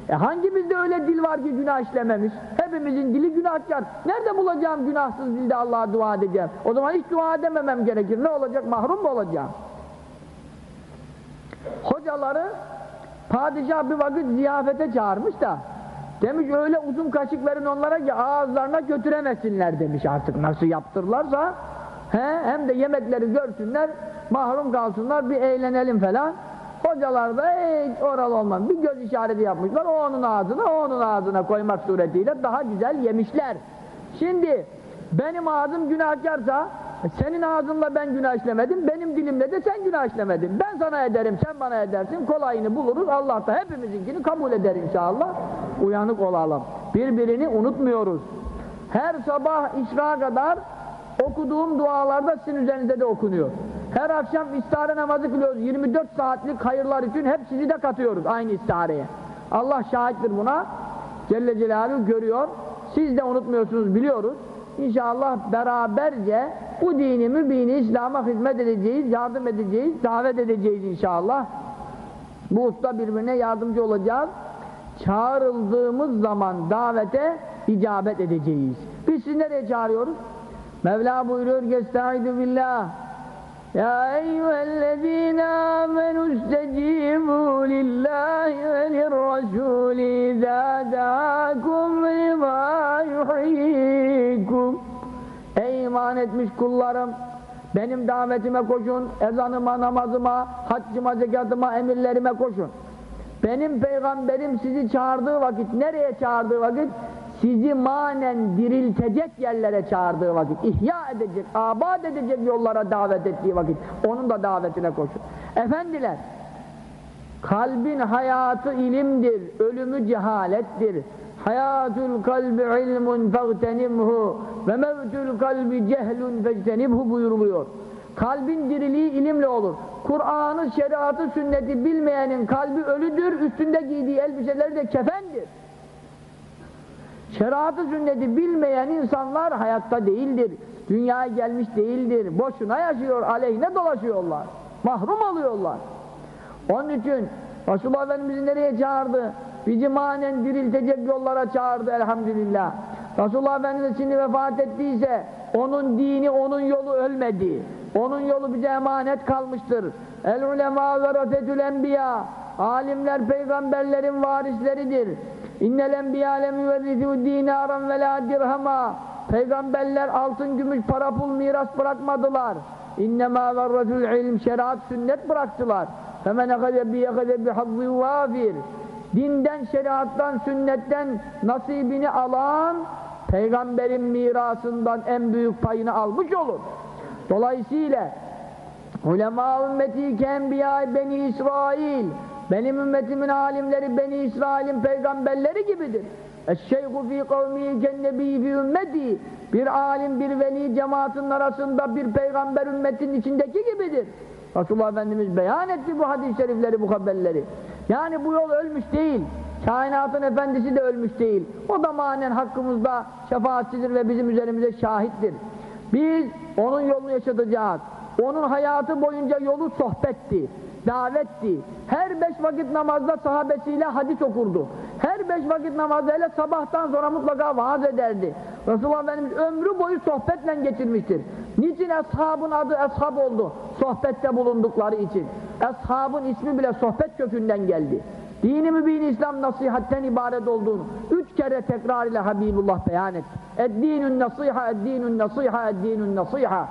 e hangimizde öyle dil var ki günah işlememiş? Hepimizin dili günahkar. Nerede bulacağım günahsız dilde Allah'a dua edeceğim? O zaman hiç dua edememem gerekir. Ne olacak? Mahrum mu olacağım? Hocaları padişah bir vakit ziyafete çağırmış da demiş öyle uzun kaşık verin onlara ki ağızlarına götüremesinler demiş. Artık nasıl yaptırlarsa he, hem de yemekleri görsünler mahrum kalsınlar bir eğlenelim falan. Hocalar da hiç oral olmaz. Bir göz işareti yapmışlar. O onun ağzına o onun ağzına koymak suretiyle daha güzel yemişler. Şimdi benim ağzım günahkarsa senin ağzınla ben günah işlemedim, benim dilimle de sen günah işlemedin. Ben sana ederim, sen bana edersin, kolayını buluruz. Allah da hepimizinkini kabul eder inşallah. Uyanık olalım. Birbirini unutmuyoruz. Her sabah işra kadar okuduğum dualarda sizin üzerinize de okunuyor. Her akşam istihare namazı kılıyoruz. 24 saatlik hayırlar için hep sizi de katıyoruz aynı istihareye. Allah şahittir buna. Celle Celaluhu görüyor. Siz de unutmuyorsunuz, biliyoruz. İnşallah beraberce bu dini mübini İslam'a hizmet edeceğiz, yardım edeceğiz, davet edeceğiz inşallah. Bu usta birbirine yardımcı olacağız. Çağrıldığımız zaman davete icabet edeceğiz. Biz sizi nereye çağırıyoruz? Mevla buyuruyor ki Estaizu billah Ya eyyühellezine amenu istecibu lillahi ve lirrasuli izâ dâkum lima yuhyikum Ey iman etmiş kullarım benim davetime koşun, ezanıma, namazıma, haccıma, zekatıma, emirlerime koşun. Benim peygamberim sizi çağırdığı vakit, nereye çağırdığı vakit? Sizi manen diriltecek yerlere çağırdığı vakit, ihya edecek, abad edecek yollara davet ettiği vakit, onun da davetine koşun. Efendiler, kalbin hayatı ilimdir, ölümü cehalettir. Hayatul kalbi ilmun fagtenimhu ve mevtul kalbi cehlun fectenibhu buyuruluyor. Kalbin diriliği ilimle olur. Kur'an'ı, şeriatı, sünneti bilmeyenin kalbi ölüdür, üstünde giydiği elbiseleri de kefendir. Şeriatı, sünneti bilmeyen insanlar hayatta değildir. Dünyaya gelmiş değildir. Boşuna yaşıyor, aleyhine dolaşıyorlar. Mahrum oluyorlar. Onun için Resulullah Efendimiz'i nereye çağırdı? Bizi manen diriltecek yollara çağırdı elhamdülillah. Resulullah Efendimiz şimdi vefat ettiyse onun dini, onun yolu ölmedi. Onun yolu bize emanet kalmıştır. El ulema ve rasetül enbiya. Alimler peygamberlerin varisleridir. İnnel enbiya lem yüverrizu dinaran ve la dirhama. Peygamberler altın, gümüş, para, pul, miras bırakmadılar. İnnemâ verretül ilm, şeriat, sünnet bıraktılar. Femen ekade bi ekade bi hazzı vafir. Dinden, şeriattan, sünnetten nasibini alan peygamberin mirasından en büyük payını almış olur. Dolayısıyla ulema ümmeti kenbiya beni İsrail benim ümmetimin alimleri beni İsrail'in peygamberleri gibidir. Eşşeyhu fi kavmi kennebi fi ümmeti bir alim bir veli cemaatinin arasında bir peygamber ümmetin içindeki gibidir. Resulullah Efendimiz beyan etti bu hadis-i şerifleri, bu haberleri. Yani bu yol ölmüş değil. Kainatın efendisi de ölmüş değil. O da manen hakkımızda şefaatçidir ve bizim üzerimize şahittir. Biz onun yolunu yaşatacağız. Onun hayatı boyunca yolu sohbetti, davetti. Her beş vakit namazda sahabesiyle hadis okurdu. Her beş vakit namazda sabahtan sonra mutlaka vaaz ederdi. Resulullah Efendimiz ömrü boyu sohbetle geçirmiştir. Niçin eshabın adı eshab oldu? Sohbette bulundukları için. Eshabın ismi bile sohbet kökünden geldi. Dini mübin İslam nasihatten ibaret olduğunu üç kere tekrar ile Habibullah beyan etti. Eddinün nasiha, eddinün nasiha, eddinün nasiha.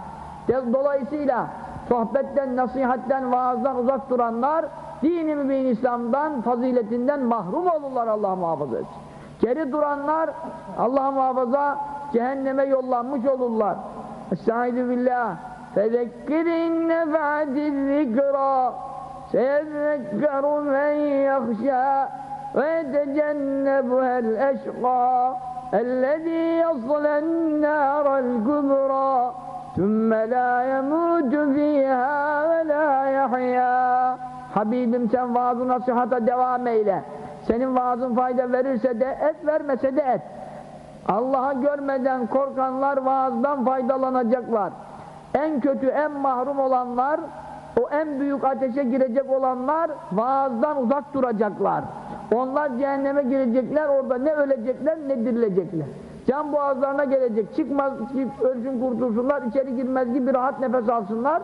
Dolayısıyla sohbetten, nasihatten, vaazdan uzak duranlar dini mübin İslam'dan, faziletinden mahrum olurlar Allah muhafaza etsin. Geri duranlar Allah muhafaza cehenneme yollanmış olurlar. Estaizu billah. Fezekkir inne fe'adil zikra سيذكر من يخشى ويتجنبها الأشقى الذي يصلى النار الكبرى ثم لا يموت فيها ولا يحيا Habibim sen vaazı nasihata devam eyle. Senin vaazın fayda verirse de et, vermese de et. Allah'ı görmeden korkanlar vaazdan faydalanacaklar. En kötü, en mahrum olanlar o en büyük ateşe girecek olanlar vaazdan uzak duracaklar. Onlar cehenneme girecekler, orada ne ölecekler ne dirilecekler. Can boğazlarına gelecek, çıkmaz ölsün kurtulsunlar, içeri girmez gibi rahat nefes alsınlar.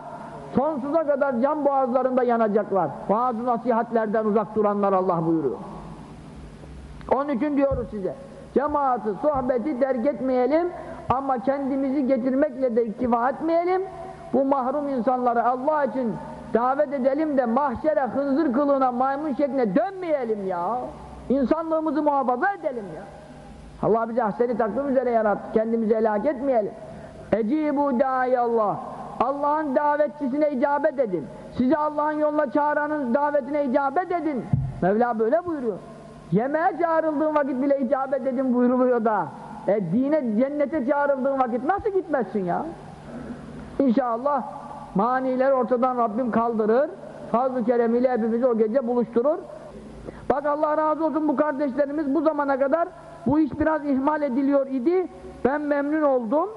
Sonsuza kadar can boğazlarında yanacaklar. Vaaz nasihatlerden uzak duranlar Allah buyuruyor. Onun için diyoruz size, cemaati, sohbeti terk etmeyelim ama kendimizi getirmekle de iktifa etmeyelim bu mahrum insanları Allah için davet edelim de mahşere hınzır kılığına maymun şekline dönmeyelim ya. İnsanlığımızı muhafaza edelim ya. Allah bizi ahseni takvim üzere yarattı. Kendimizi helak etmeyelim. Ecibu Allah. Allah'ın davetçisine icabet edin. Sizi Allah'ın yoluna çağıranın davetine icabet edin. Mevla böyle buyuruyor. Yemeğe çağrıldığın vakit bile icabet edin buyuruluyor da. E dine, cennete çağrıldığın vakit nasıl gitmezsin ya? İnşallah manileri ortadan Rabbim kaldırır. Fazl-ı keremiyle hepimizi o gece buluşturur. Bak Allah razı olsun bu kardeşlerimiz bu zamana kadar bu iş biraz ihmal ediliyor idi. Ben memnun oldum.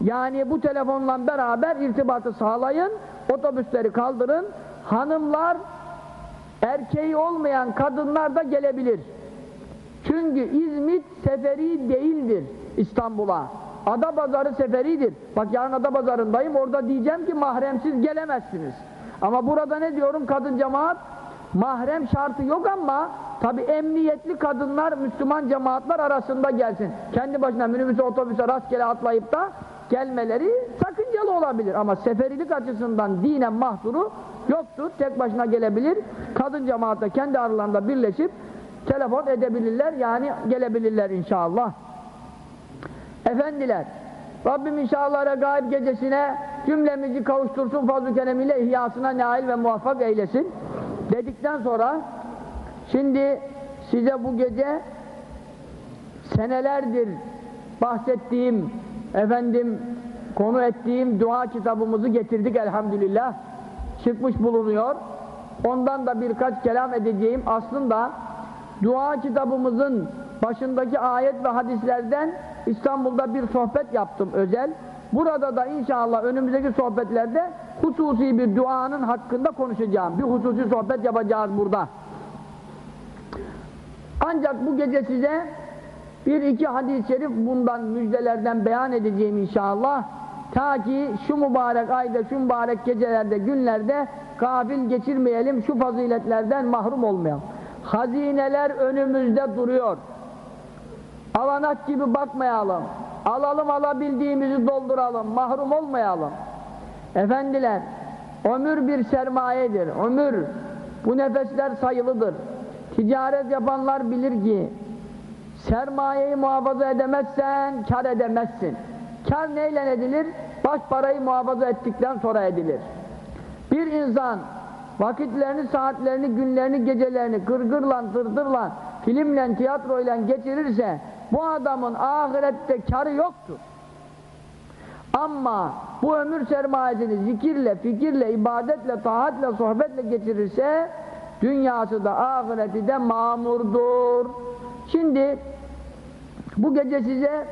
Yani bu telefonla beraber irtibatı sağlayın. Otobüsleri kaldırın. Hanımlar erkeği olmayan kadınlar da gelebilir. Çünkü İzmit seferi değildir İstanbul'a. Ada pazarı seferidir. Bak yarın ada pazarındayım orada diyeceğim ki mahremsiz gelemezsiniz. Ama burada ne diyorum kadın cemaat mahrem şartı yok ama tabi emniyetli kadınlar Müslüman cemaatler arasında gelsin. Kendi başına minibüse otobüse rastgele atlayıp da gelmeleri sakıncalı olabilir ama seferilik açısından dinen mahsuru yoktur. Tek başına gelebilir. Kadın cemaatle kendi aralarında birleşip telefon edebilirler yani gelebilirler inşallah. Efendiler, Rabbim inşallah regaib gecesine cümlemizi kavuştursun fazl-ı keremiyle ihyasına nail ve muvaffak eylesin. Dedikten sonra şimdi size bu gece senelerdir bahsettiğim efendim konu ettiğim dua kitabımızı getirdik elhamdülillah. Çıkmış bulunuyor. Ondan da birkaç kelam edeceğim. Aslında dua kitabımızın başındaki ayet ve hadislerden İstanbul'da bir sohbet yaptım özel. Burada da inşallah önümüzdeki sohbetlerde hususi bir duanın hakkında konuşacağım. Bir hususi sohbet yapacağız burada. Ancak bu gece size bir iki hadis-i şerif bundan müjdelerden beyan edeceğim inşallah. Ta ki şu mübarek ayda, şu mübarek gecelerde, günlerde gafil geçirmeyelim, şu faziletlerden mahrum olmayalım. Hazineler önümüzde duruyor. Avanak gibi bakmayalım. Alalım alabildiğimizi dolduralım. Mahrum olmayalım. Efendiler, ömür bir sermayedir. Ömür, bu nefesler sayılıdır. Ticaret yapanlar bilir ki, sermayeyi muhafaza edemezsen kar edemezsin. Kar neyle edilir? Baş parayı muhafaza ettikten sonra edilir. Bir insan vakitlerini, saatlerini, günlerini, gecelerini gırgırla, dırdırla, filmle, tiyatroyla geçirirse bu adamın ahirette karı yoktur. Ama bu ömür sermayesini zikirle, fikirle, ibadetle, taatle, sohbetle geçirirse dünyası da ahireti de mamurdur. Şimdi bu gece size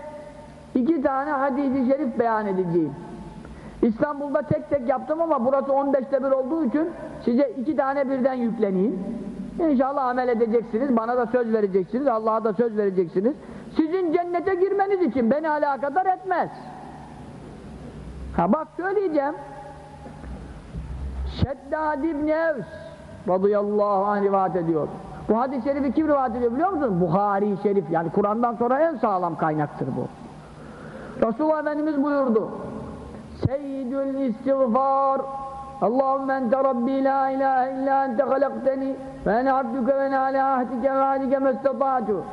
iki tane hadisi şerif beyan edeceğim. İstanbul'da tek tek yaptım ama burası 15'te bir olduğu için size iki tane birden yükleneyim. İnşallah amel edeceksiniz, bana da söz vereceksiniz, Allah'a da söz vereceksiniz. Sizin cennete girmeniz için beni alakadar etmez. Ha bak söyleyeceğim. Şeddad İbni Evs radıyallahu anh rivayet ediyor. Bu hadis-i şerifi kim rivayet ediyor biliyor musun? Buhari Şerif. Yani Kur'an'dan sonra en sağlam kaynaktır bu. Resulullah Efendimiz buyurdu. Seyyidül istiğfar Allahümme ente Rabbi la ilahe illa ente halakteni ve ene abdüke ve ene ala ahdike ve alike mestata'tu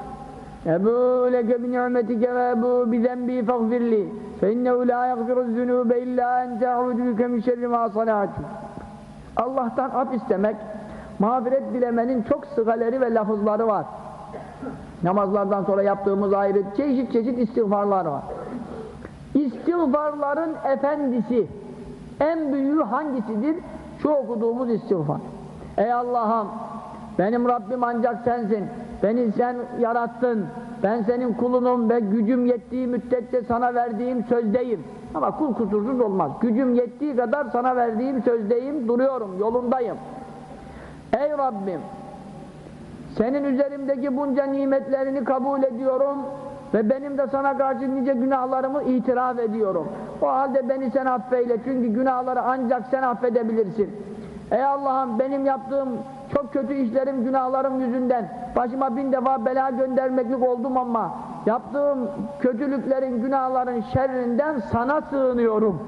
Ebu leke bi ni'metike ve ebu bi zenbi fagfirli fe innehu la yagfiru zünube illa ente a'udüke min şerri ma salatu Allah'tan af istemek mağfiret dilemenin çok sıgaleri ve lafızları var. Namazlardan sonra yaptığımız ayrı çeşit çeşit istiğfarlar var. İstiğfarların efendisi en büyüğü hangisidir? Şu okuduğumuz istiğfar. Ey Allah'ım benim Rabbim ancak sensin. Beni sen yarattın. Ben senin kulunum ve gücüm yettiği müddetçe sana verdiğim sözdeyim. Ama kul kusursuz olmaz. Gücüm yettiği kadar sana verdiğim sözdeyim, duruyorum, yolundayım. Ey Rabbim! Senin üzerimdeki bunca nimetlerini kabul ediyorum ve benim de sana karşı nice günahlarımı itiraf ediyorum. O halde beni sen affeyle çünkü günahları ancak sen affedebilirsin. Ey Allah'ım benim yaptığım çok kötü işlerim, günahlarım yüzünden başıma bin defa bela göndermeklik oldum ama yaptığım kötülüklerin, günahların şerrinden sana sığınıyorum.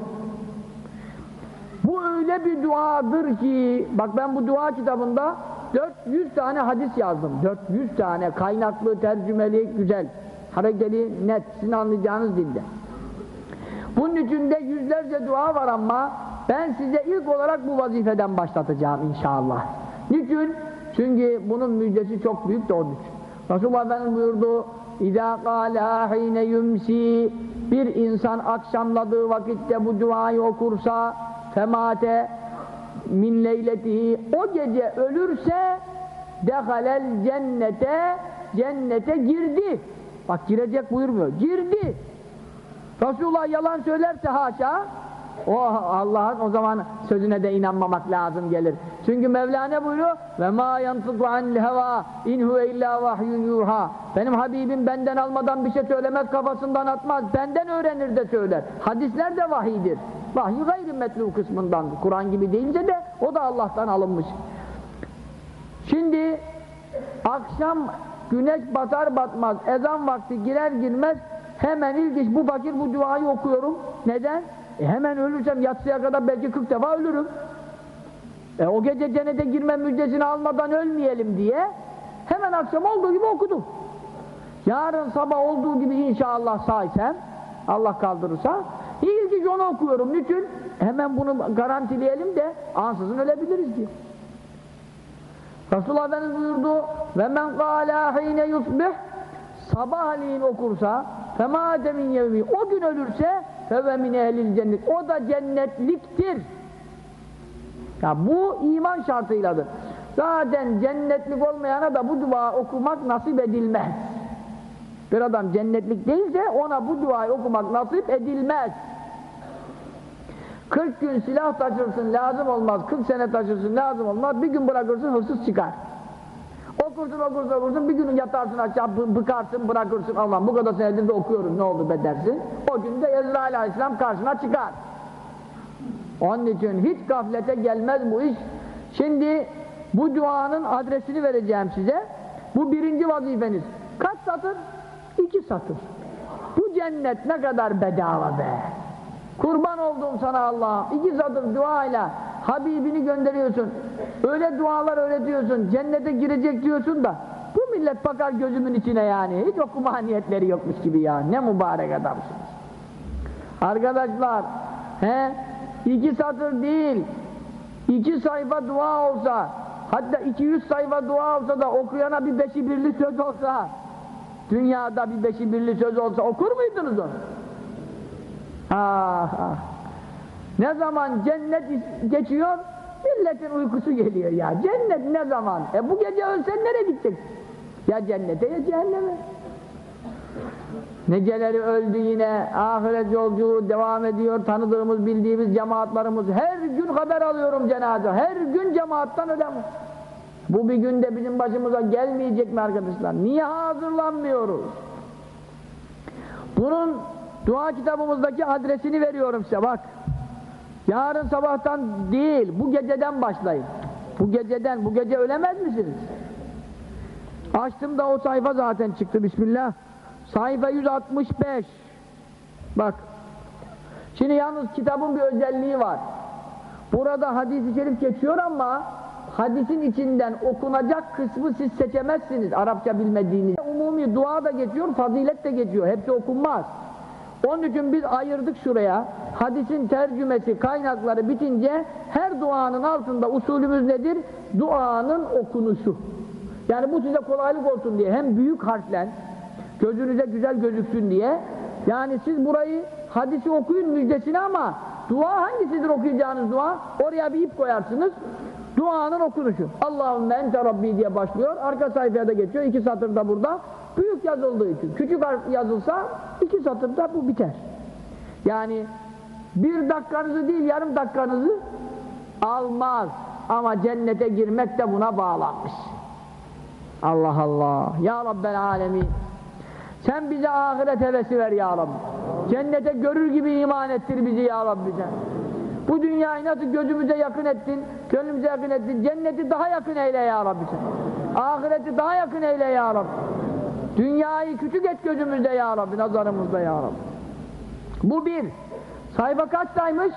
Bu öyle bir duadır ki, bak ben bu dua kitabında 400 tane hadis yazdım. 400 tane kaynaklı, tercümeli, güzel, harekeli, net, sizin anlayacağınız dilde. Bunun içinde yüzlerce dua var ama ben size ilk olarak bu vazifeden başlatacağım inşallah. Niçin? Çünkü bunun müjdesi çok büyük de onun için. Resulullah Efendimiz buyurdu İzâ qâlâ hîne yumsi Bir insan akşamladığı vakitte bu duayı okursa femate min leyletihi o gece ölürse dehalel cennete cennete girdi. Bak girecek buyurmuyor. Girdi. Resulullah yalan söylerse haşa o Allah'ın o zaman sözüne de inanmamak lazım gelir. Çünkü Mevla ne buyuruyor? Ve ma yantıku anil heva in huve illa vahyun yuha. Benim Habibim benden almadan bir şey söylemez kafasından atmaz. Benden öğrenir de söyler. Hadisler de vahidir. Vahyi gayri metlu kısmından. Kur'an gibi deyince de o da Allah'tan alınmış. Şimdi akşam güneş batar batmaz ezan vakti girer girmez hemen ilk iş bu fakir bu duayı okuyorum. Neden? E hemen ölürsem yatsıya kadar belki 40 defa ölürüm. E o gece cennete girme müjdesini almadan ölmeyelim diye hemen akşam olduğu gibi okudum. Yarın sabah olduğu gibi inşallah sağ Allah kaldırırsa ilk iş onu okuyorum. Niçin? Hemen bunu garantileyelim de ansızın ölebiliriz diye. Resulullah Efendimiz buyurdu ve men kâlâ hîne yusbih sabahleyin okursa femâde min yevmi o gün ölürse feve min ehlil cennet. O da cennetliktir. Ya bu iman şartıyladır. Zaten cennetlik olmayana da bu dua okumak nasip edilmez. Bir adam cennetlik değilse ona bu duayı okumak nasip edilmez. 40 gün silah taşırsın lazım olmaz. 40 sene taşırsın lazım olmaz. Bir gün bırakırsın hırsız çıkar Okursun okursun okursun bir gün yatarsın aşağı bıkarsın bırakırsın Allah bu kadar senedir de okuyorum ne oldu be dersin. O gün de Ezrail Aleyhisselam karşına çıkar. Onun için hiç gaflete gelmez bu iş. Şimdi bu duanın adresini vereceğim size. Bu birinci vazifeniz. Kaç satır? İki satır. Bu cennet ne kadar bedava be. Kurban olduğum sana Allah. İki satır duayla Habibini gönderiyorsun. Öyle dualar öğretiyorsun. Cennete girecek diyorsun da bu millet bakar gözümün içine yani. Hiç okuma niyetleri yokmuş gibi ya. Ne mübarek adamsınız. Arkadaşlar, he, iki satır değil, iki sayfa dua olsa, hatta 200 sayfa dua olsa da okuyana bir beşi birli söz olsa, dünyada bir beşi birli söz olsa okur muydunuz onu? Ah, ah. Ne zaman cennet geçiyor, milletin uykusu geliyor ya. Cennet ne zaman? E bu gece ölsen nereye gideceksin? Ya cennete ya cehenneme. Neceleri öldü yine, ahiret yolculuğu devam ediyor, tanıdığımız, bildiğimiz cemaatlarımız. Her gün haber alıyorum cenaze, her gün cemaattan ölen. Bu bir günde bizim başımıza gelmeyecek mi arkadaşlar? Niye hazırlanmıyoruz? Bunun dua kitabımızdaki adresini veriyorum size bak. Yarın sabahtan değil, bu geceden başlayın. Bu geceden, bu gece ölemez misiniz? Açtım da o sayfa zaten çıktı, Bismillah. Sayfa 165. Bak. Şimdi yalnız kitabın bir özelliği var. Burada hadis-i şerif geçiyor ama hadisin içinden okunacak kısmı siz seçemezsiniz Arapça bilmediğiniz. Umumi dua da geçiyor, fazilet de geçiyor. Hepsi okunmaz. Onun için biz ayırdık şuraya. Hadisin tercümesi, kaynakları bitince her duanın altında usulümüz nedir? Duanın okunuşu. Yani bu size kolaylık olsun diye hem büyük harflen gözünüze güzel gözüksün diye yani siz burayı hadisi okuyun müjdesini ama dua hangisidir okuyacağınız dua? Oraya bir ip koyarsınız. Duanın okunuşu. Allahümme ente Rabbi diye başlıyor. Arka sayfaya da geçiyor. iki satır da burada. Büyük yazıldığı için. Küçük harf yazılsa iki satırda bu biter. Yani bir dakikanızı değil yarım dakikanızı almaz. Ama cennete girmek de buna bağlanmış. Allah Allah. Ya Rabbel Alemin. Sen bize ahiret hevesi ver ya Rabbi. Cennete görür gibi iman ettir bizi ya Rabbi. Bu dünyayı nasıl gözümüze yakın ettin, gönlümüze yakın ettin, cenneti daha yakın eyle ya Rabbi. Ahireti daha yakın eyle ya Rabbi. Dünyayı küçük et gözümüzde ya Rabbi, nazarımızda ya Rabbi. Bu bir. Sayfa kaçtaymış?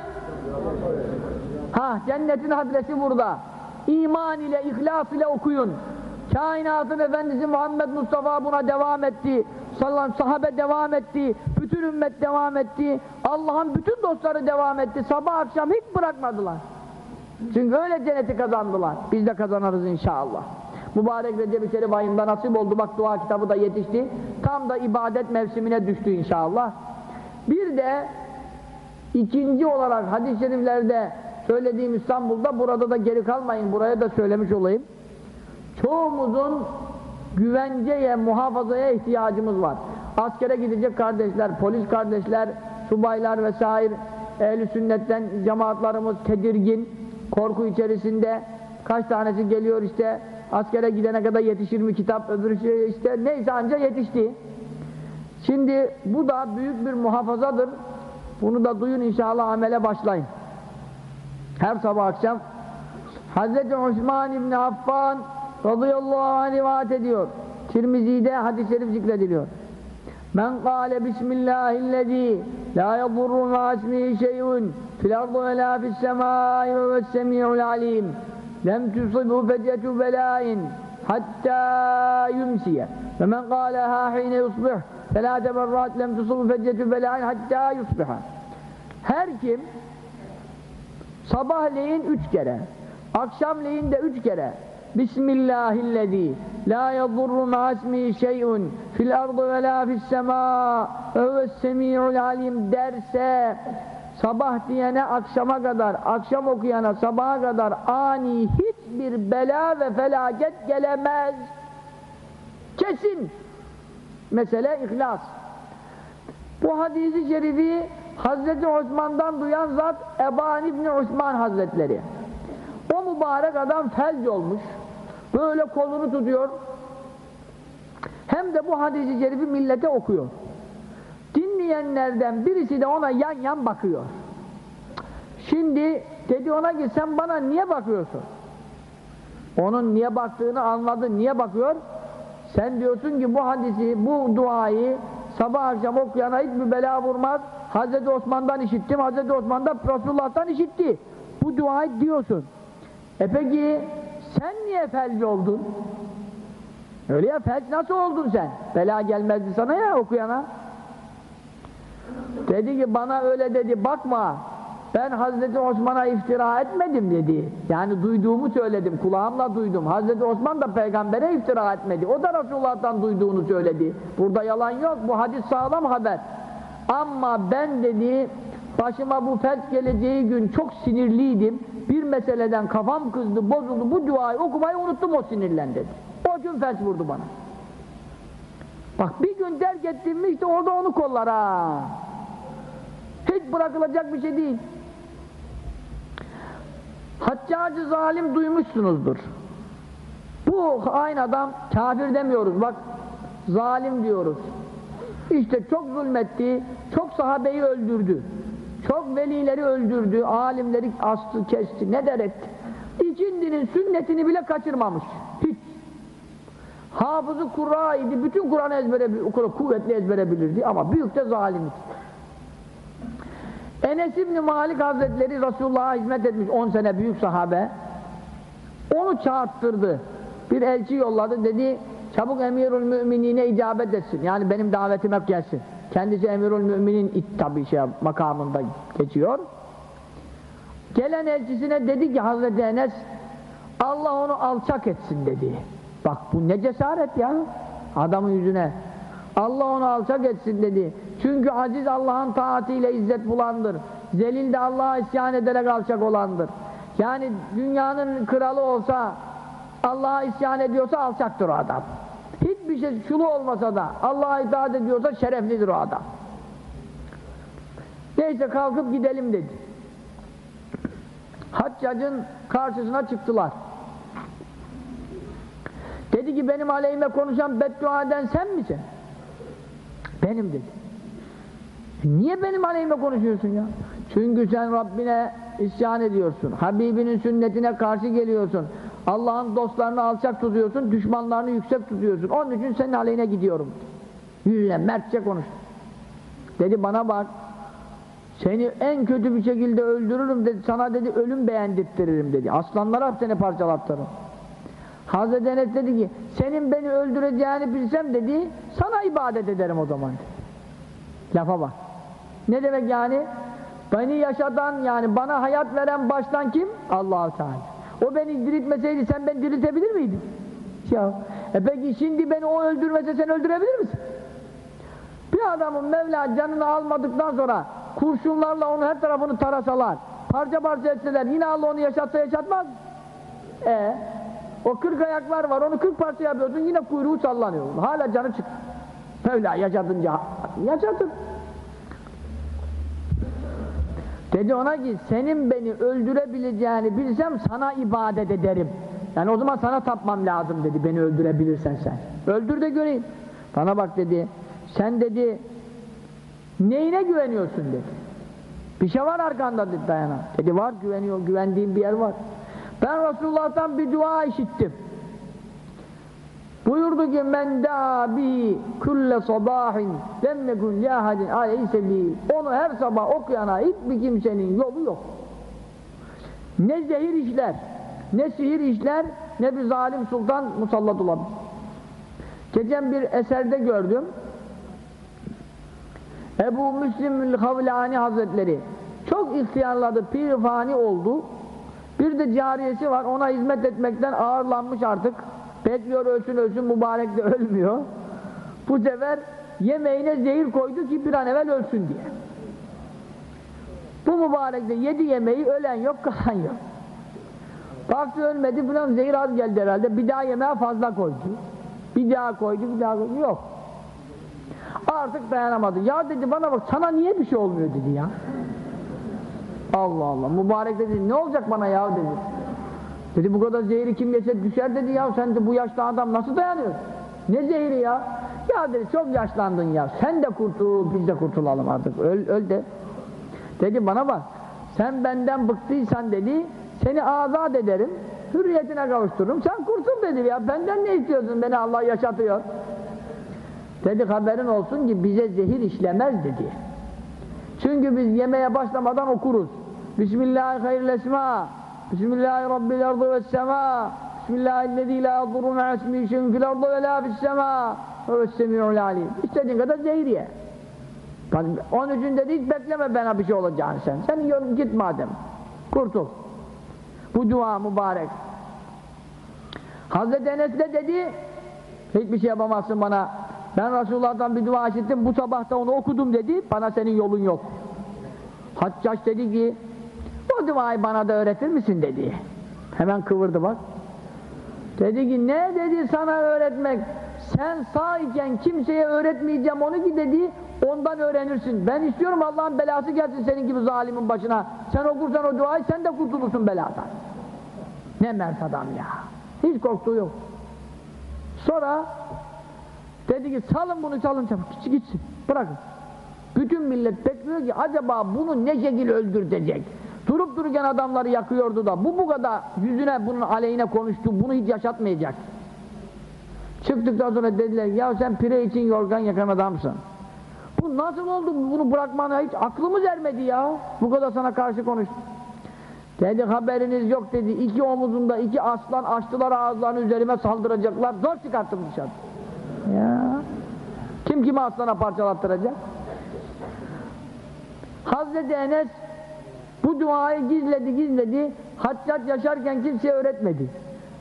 Ha, cennetin adresi burada. İman ile, ihlas ile okuyun. Kainatın Efendisi Muhammed Mustafa buna devam etti. Sallallahu sahabe devam etti. Bütün ümmet devam etti. Allah'ın bütün dostları devam etti. Sabah akşam hiç bırakmadılar. Çünkü öyle cenneti kazandılar. Biz de kazanırız inşallah. Mübarek Recep-i Şerif ayında nasip oldu. Bak dua kitabı da yetişti. Tam da ibadet mevsimine düştü inşallah. Bir de ikinci olarak hadis-i şeriflerde söylediğim İstanbul'da burada da geri kalmayın. Buraya da söylemiş olayım. Çoğumuzun güvenceye, muhafazaya ihtiyacımız var. Askere gidecek kardeşler, polis kardeşler, subaylar vesaire, ehl sünnetten cemaatlarımız tedirgin, korku içerisinde. Kaç tanesi geliyor işte, askere gidene kadar yetişir mi kitap, öbür şey işte neyse anca yetişti. Şimdi bu da büyük bir muhafazadır. Bunu da duyun inşallah amele başlayın. Her sabah akşam Hz. Osman İbni Affan radıyallahu anh rivayet ediyor. Tirmizi'de hadis-i şerif zikrediliyor. Men kâle bismillahillezî la yadurru ma ismihi şey'un fil ardı ve la fis semâi ve ves semî'ul alîm lem tusibhu fecetu belâin hattâ yumsiye ve men kâleha hîne yusbih felâte merrat lem tusibhu fecetu belâin hattâ yusbiha her kim sabahleyin üç kere akşamleyin de üç kere Bismillahillezî la yadurru ma'asmi şey'un fil ardı ve la fis semâ ve huves semî'ul alim derse sabah diyene akşama kadar, akşam okuyana sabaha kadar ani hiçbir bela ve felaket gelemez. Kesin. Mesele ihlas. Bu hadisi şerifi Hazreti Osman'dan duyan zat Eban İbni Osman Hazretleri. O mübarek adam felç olmuş. Böyle kolunu tutuyor. Hem de bu hadisi şerifi millete okuyor. Dinleyenlerden birisi de ona yan yan bakıyor. Şimdi dedi ona ki sen bana niye bakıyorsun? Onun niye baktığını anladı. Niye bakıyor? Sen diyorsun ki bu hadisi, bu duayı sabah akşam okuyana hiçbir bela vurmaz. Hazreti Osman'dan işittim. Hazreti Osman'dan Resulullah'tan işitti. Bu duayı diyorsun. E peki sen niye felç oldun? Öyle ya felç nasıl oldun sen? Bela gelmezdi sana ya okuyana. Dedi ki bana öyle dedi bakma. Ben Hazreti Osman'a iftira etmedim dedi. Yani duyduğumu söyledim, kulağımla duydum. Hazreti Osman da peygambere iftira etmedi. O da Resulullah'tan duyduğunu söyledi. Burada yalan yok, bu hadis sağlam haber. Ama ben dedi, başıma bu felç geleceği gün çok sinirliydim. Bir meseleden kafam kızdı, bozuldu. Bu duayı okumayı unuttum o sinirlen dedi. O gün felç vurdu bana. Bak bir gün terk ettim mi işte orada onu kollar ha. Hiç bırakılacak bir şey değil. Haccacı zalim duymuşsunuzdur. Bu aynı adam kafir demiyoruz bak zalim diyoruz. İşte çok zulmetti, çok sahabeyi öldürdü. Çok velileri öldürdü, alimleri astı, kesti, ne der etti. İkindinin sünnetini bile kaçırmamış. Hiç. Hafızı Kur'a idi, bütün Kur'an'ı ezbere, kuvvetli ezbere bilirdi ama büyük de zalimdi. Enes İbni Malik Hazretleri Resulullah'a hizmet etmiş 10 sene büyük sahabe. Onu çağırttırdı. Bir elçi yolladı dedi çabuk emirül müminine icabet etsin. Yani benim davetime gelsin. Kendisi emirül müminin tabi şey makamında geçiyor. Gelen elçisine dedi ki Hazreti Enes Allah onu alçak etsin dedi. Bak bu ne cesaret ya adamın yüzüne. Allah onu alçak etsin dedi. Çünkü aziz Allah'ın taatiyle izzet bulandır. Zelil de Allah'a isyan ederek alçak olandır. Yani dünyanın kralı olsa Allah'a isyan ediyorsa alçaktır o adam. Hiçbir şey şunu olmasa da Allah'a itaat ediyorsa şereflidir o adam. Neyse kalkıp gidelim dedi. Haccacın karşısına çıktılar. Dedi ki benim aleyhime konuşan beddua eden sen misin? Benim dedi. Niye benim aleyhime konuşuyorsun ya? Çünkü sen Rabbine isyan ediyorsun. Habibinin sünnetine karşı geliyorsun. Allah'ın dostlarını alçak tutuyorsun, düşmanlarını yüksek tutuyorsun. Onun için senin aleyhine gidiyorum. Yüzüne mertçe konuştu. Dedi bana bak, seni en kötü bir şekilde öldürürüm dedi, sana dedi ölüm beğendirttiririm dedi. Aslanlara seni parçalattırırım. Hazreti Enes dedi ki, senin beni öldüreceğini bilsem dedi, sana ibadet ederim o zaman dedi. Lafa bak. Ne demek yani? Beni yaşatan yani bana hayat veren baştan kim? allah Teala. O beni diriltmeseydi sen beni diriltebilir miydin? Ya, e peki şimdi beni o öldürmese sen öldürebilir misin? Bir adamın Mevla canını almadıktan sonra kurşunlarla onun her tarafını tarasalar, parça parça etseler yine Allah onu yaşatsa yaşatmaz. E o kırk ayaklar var onu kırk parça yapıyorsun yine kuyruğu sallanıyor. Hala canı çıktı. Mevla yaşatınca yaşatır. Dedi ona ki senin beni öldürebileceğini bilsem sana ibadet ederim. Yani o zaman sana tapmam lazım dedi beni öldürebilirsen sen. Öldür de göreyim. Bana bak dedi. Sen dedi neyine güveniyorsun dedi. Bir şey var arkanda dedi dayana. Dedi var güveniyor, güvendiğim bir yer var. Ben Resulullah'tan bir dua işittim. Buyurdu ki men da bi kulle sabahin lem yekun li ahadin aleyse onu her sabah okuyana hiçbir kimsenin yolu yok. Ne zehir işler, ne sihir işler, ne bir zalim sultan musallat olabilir. Geçen bir eserde gördüm. Ebu Müslimül Havlani Hazretleri çok ihtiyarladı, pirfani oldu. Bir de cariyesi var, ona hizmet etmekten ağırlanmış artık. Bekliyor ölsün ölsün mübarek de ölmüyor. Bu sefer yemeğine zehir koydu ki bir an evvel ölsün diye. Bu mübarek de yedi yemeği ölen yok kalan yok. Baktı ölmedi falan zehir az geldi herhalde. Bir daha yemeğe fazla koydu. Bir daha koydu bir daha koydu. Yok. Artık dayanamadı. Ya dedi bana bak sana niye bir şey olmuyor dedi ya. Allah Allah. Mübarek dedi ne olacak bana ya dedi. Dedi bu kadar zehri kim yese düşer dedi ya sen de bu yaşlı adam nasıl dayanıyor? Ne zehri ya? Ya dedi çok yaşlandın ya sen de kurtul biz de kurtulalım artık öl, öl de. Dedi bana bak sen benden bıktıysan dedi seni azat ederim hürriyetine kavuştururum sen kurtul dedi ya benden ne istiyorsun beni Allah yaşatıyor. Dedi haberin olsun ki bize zehir işlemez dedi. Çünkü biz yemeye başlamadan okuruz. Bismillahirrahmanirrahim. Bismillahi Rabbil ardı ve sema. Bismillahillezî la yadurru me'asmihi şey'un fil ardı ve la fis sema. Ve semi'ul alim. İstediğin kadar zehir ye. Yani 13'ünde de hiç bekleme bana bir şey olacağını sen. Sen yolun git madem. Kurtul. Bu dua mübarek. Hazreti Enes de dedi hiçbir şey yapamazsın bana. Ben Resulullah'tan bir dua işittim. Bu sabah da onu okudum dedi. Bana senin yolun yok. Haccaç dedi ki o duayı bana da öğretir misin dedi. Hemen kıvırdı bak. Dedi ki ne dedi sana öğretmek? Sen sağ iken kimseye öğretmeyeceğim onu ki dedi ondan öğrenirsin. Ben istiyorum Allah'ın belası gelsin senin gibi zalimin başına. Sen okursan o duayı sen de kurtulursun beladan. Ne mert adam ya. Hiç korktuğu yok. Sonra dedi ki salın bunu salın çabuk gitsin gitsin bırakın. Bütün millet bekliyor ki acaba bunu ne şekilde öldürtecek? Durup dururken adamları yakıyordu da bu bu kadar yüzüne bunun aleyhine konuştu bunu hiç yaşatmayacak. Çıktıktan sonra dediler ya sen pire için yorgan yakan adamsın. Bu nasıl oldu bunu bırakmana hiç aklımız ermedi ya. Bu kadar sana karşı konuştu. Dedi haberiniz yok dedi. İki omuzunda iki aslan açtılar ağızlarını üzerime saldıracaklar. Zor çıkarttım dışarı. Ya. Kim kime aslana parçalattıracak? Hazreti Enes bu duayı gizledi gizledi. Haccat yaşarken kimseye öğretmedi.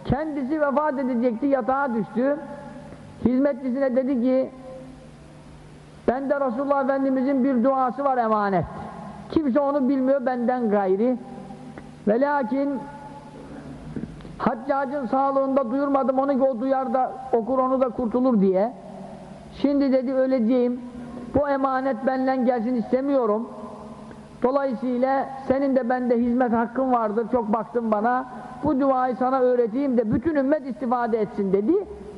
Kendisi vefat edecekti yatağa düştü. Hizmetçisine dedi ki ben de Resulullah Efendimizin bir duası var emanet. Kimse onu bilmiyor benden gayri. Ve lakin Haccacın sağlığında duyurmadım onu ki o duyar da okur onu da kurtulur diye. Şimdi dedi öleceğim. Bu emanet benden gelsin istemiyorum. Dolayısıyla senin de bende hizmet hakkın vardır. Çok baktın bana. Bu duayı sana öğreteyim de bütün ümmet istifade etsin dedi.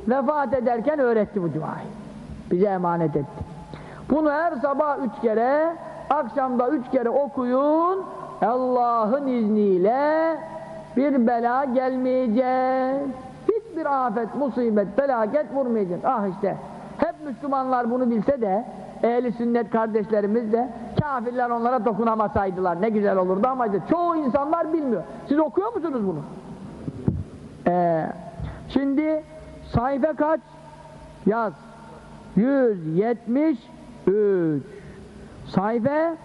Vefat ederken öğretti bu duayı. Bize emanet etti. Bunu her sabah üç kere, akşamda üç kere okuyun. Allah'ın izniyle bir bela gelmeyecek. Hiçbir afet, musibet, felaket vurmayacak. Ah işte, hep Müslümanlar bunu bilse de, ehli sünnet kardeşlerimiz de, kafirler onlara dokunamasaydılar ne güzel olurdu ama işte çoğu insanlar bilmiyor. Siz okuyor musunuz bunu? Ee, şimdi sayfa kaç? Yaz. 173 sayfa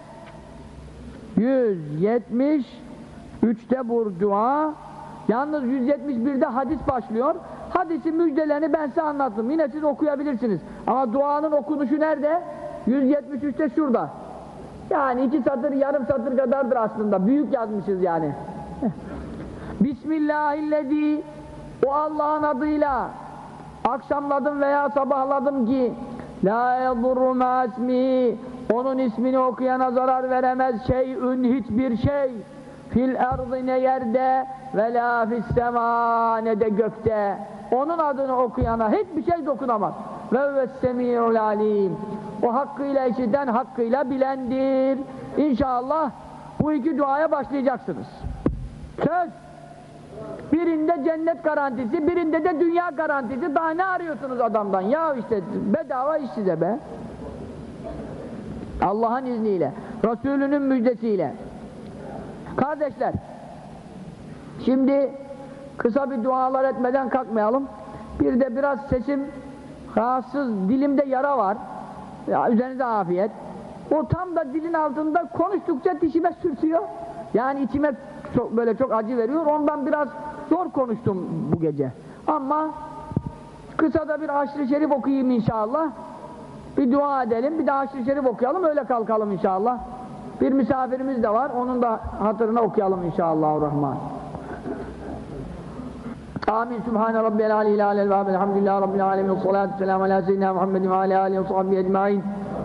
173'te bu dua yalnız 171'de hadis başlıyor hadisi müjdelerini ben size anlattım yine siz okuyabilirsiniz ama duanın okunuşu nerede? 173'te şurada. Yani iki satır yarım satır kadardır aslında. Büyük yazmışız yani. Bismillahirrahmanirrahim o Allah'ın adıyla akşamladım veya sabahladım ki La yadurru ma ismihi onun ismini okuyana zarar veremez şeyün hiçbir şey. Fil erdi ne yerde ve la fissema ne de gökte. Onun adını okuyana hiçbir şey dokunamaz. Ve ve semi'ul alim o hakkıyla işiten hakkıyla bilendir İnşallah bu iki duaya başlayacaksınız söz birinde cennet garantisi birinde de dünya garantisi daha ne arıyorsunuz adamdan ya işte bedava iş size be Allah'ın izniyle, Resulünün müjdesiyle. Kardeşler, şimdi kısa bir dualar etmeden kalkmayalım. Bir de biraz sesim rahatsız, dilimde yara var. Ya, üzerinize afiyet. O tam da dilin altında konuştukça dişime sürtüyor. Yani içime çok, böyle çok acı veriyor. Ondan biraz zor konuştum bu gece. Ama kısa da bir aşırı şerif okuyayım inşallah. Bir dua edelim, bir de haşr-ı şerif okuyalım, öyle kalkalım inşallah. Bir misafirimiz de var, onun da hatırına okuyalım inşallah. Rahman. Amin. Subhane Rabbiyel Aleyhi Aleyhi ve Elhamdülillahi Rabbil Alemin. Salatu selamu ala seyyidina Muhammedin ve ala aleyhi ve sahbihi ecma'in.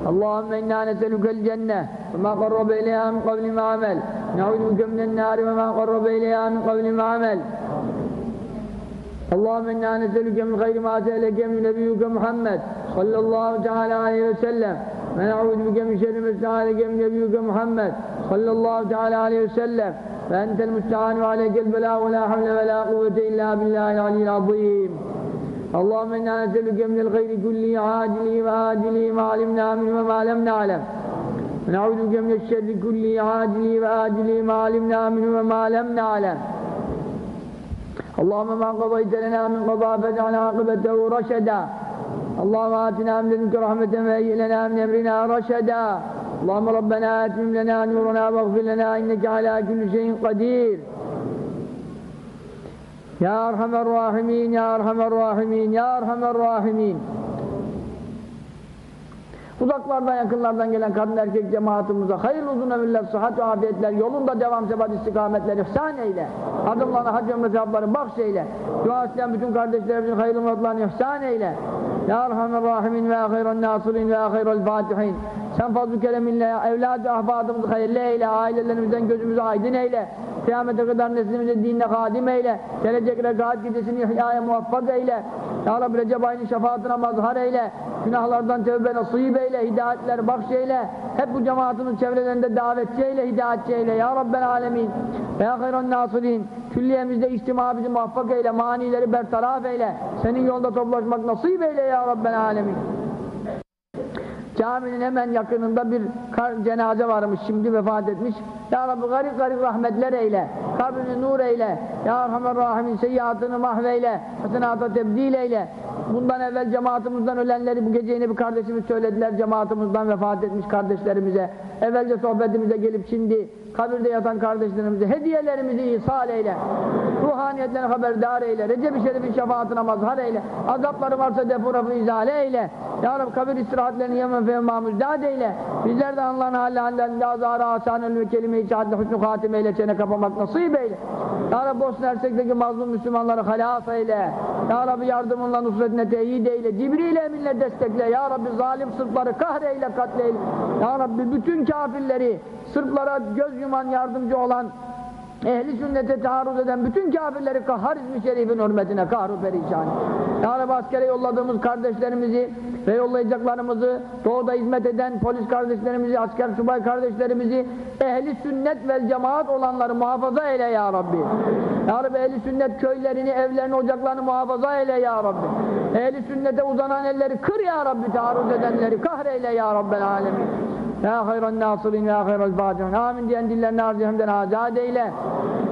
Allahümme inna neselükel cenne ve ma qarrabe ileyha min kavli ve amel. Ne'udu bike minen nari ve ma qarrabe ileyha min kavli ve amel. اللهم إنا نسألك من خير ما سألك من نبيك محمد صلى الله تعالى عليه وسلم ونعوذ بك من شر ما استعاذك من نبيك محمد صلى الله تعالى عليه وسلم فأنت المستعان وعليك البلاء ولا حول ولا قوة إلا بالله العلي العظيم. اللهم إنا نسألك من الخير كله عاجله وآجله ما علمنا منه وما لم نعلم. ونعوذ بك من الشر كله عاجله وآجله ما علمنا منه وما لم نعلم. اللهم ما قضيت لنا من قضاء فاجعل عاقبته رشدا. اللهم آتنا من لدنك رحمة وهيئ لنا من أمرنا رشدا. اللهم ربنا آتم لنا نورنا واغفر لنا إنك على كل شيء قدير. يا أرحم الراحمين يا أرحم الراحمين يا أرحم الراحمين. Uzaklardan yakınlardan gelen kadın erkek cemaatimize hayırlı uzun ömürler, sıhhat ve afiyetler, yolunda devam sebat istikametler ihsan eyle. Adımlarına hac ömrü sevapları bahşeyle. Dua isteyen bütün kardeşlerimizin hayırlı muratlarını ihsan eyle. Ya Erhamer Rahimin ve hayran nasirin ve hayral fatihin. Sen fazl-ı kereminle evladı ahbadımızı hayırlı eyle, ailelerimizden gözümüzü aydın eyle. Kıyamete kadar neslimize dinle hadim eyle. Gelecek regaat gecesini ihyaya muvaffak eyle. Ya Rabbi Recep ayının şefaatine mazhar eyle. Günahlardan tevbe nasip eyle. Hidayetler bahşeyle. Hep bu cemaatinin çevrelerinde davetçi eyle, hidayetçi eyle. Ya Rabbel alemin. Ya hayran nasirin. Külliyemizde içtima bizi muvaffak eyle. Manileri bertaraf eyle. Senin yolunda toplaşmak nasip eyle ya Rabbel alemin. Caminin hemen yakınında bir cenaze varmış, şimdi vefat etmiş. Ya Rabbi garip garip rahmetler eyle, kabrini nur eyle, Ya Erhamer Rahimin seyyiatını mahveyle, hasenata tebdil eyle. Bundan evvel cemaatimizden ölenleri bu gece yine bir kardeşimiz söylediler, cemaatimizden vefat etmiş kardeşlerimize. Evvelce sohbetimize gelip şimdi kabirde yatan kardeşlerimize hediyelerimizi ihsal eyle. Ruhaniyetlerini haberdar eyle. Recep-i Şerif'in şefaatine mazhar eyle. Azapları varsa defu rafı izale eyle. Ya Rabbi kabir istirahatlerini yemen fe mamüzdad eyle. Bizler de Allah'ın hali hallerinde azara asanel ve kelime-i şehadle hüsnü hatime ile çene kapamak nasip eyle. Ya Rabbi Bosna Hersek'teki mazlum Müslümanları halas eyle. Ya Rabbi yardımınla nusretine teyit eyle. Cibril eminle destekle. Ya Rabbi zalim Sırpları kahreyle katleyle. Ya Rabbi bütün kafirleri Sırplara göz yuman yardımcı olan ehli sünnete taarruz eden bütün kafirleri kahhar ismi şerifin hürmetine kahru perişan. Rabbi askere yolladığımız kardeşlerimizi ve yollayacaklarımızı doğuda hizmet eden polis kardeşlerimizi, asker subay kardeşlerimizi ehli sünnet ve cemaat olanları muhafaza eyle ya Rabbi. Ya Rabbi ehli sünnet köylerini, evlerini, ocaklarını muhafaza eyle ya Rabbi. Ehli sünnete uzanan elleri kır ya Rabbi taarruz edenleri kahreyle ya Rabbel alemin. Ya hayran nasirin ya hayral fatihin. Amin diyen dillerini harcayemden azad eyle.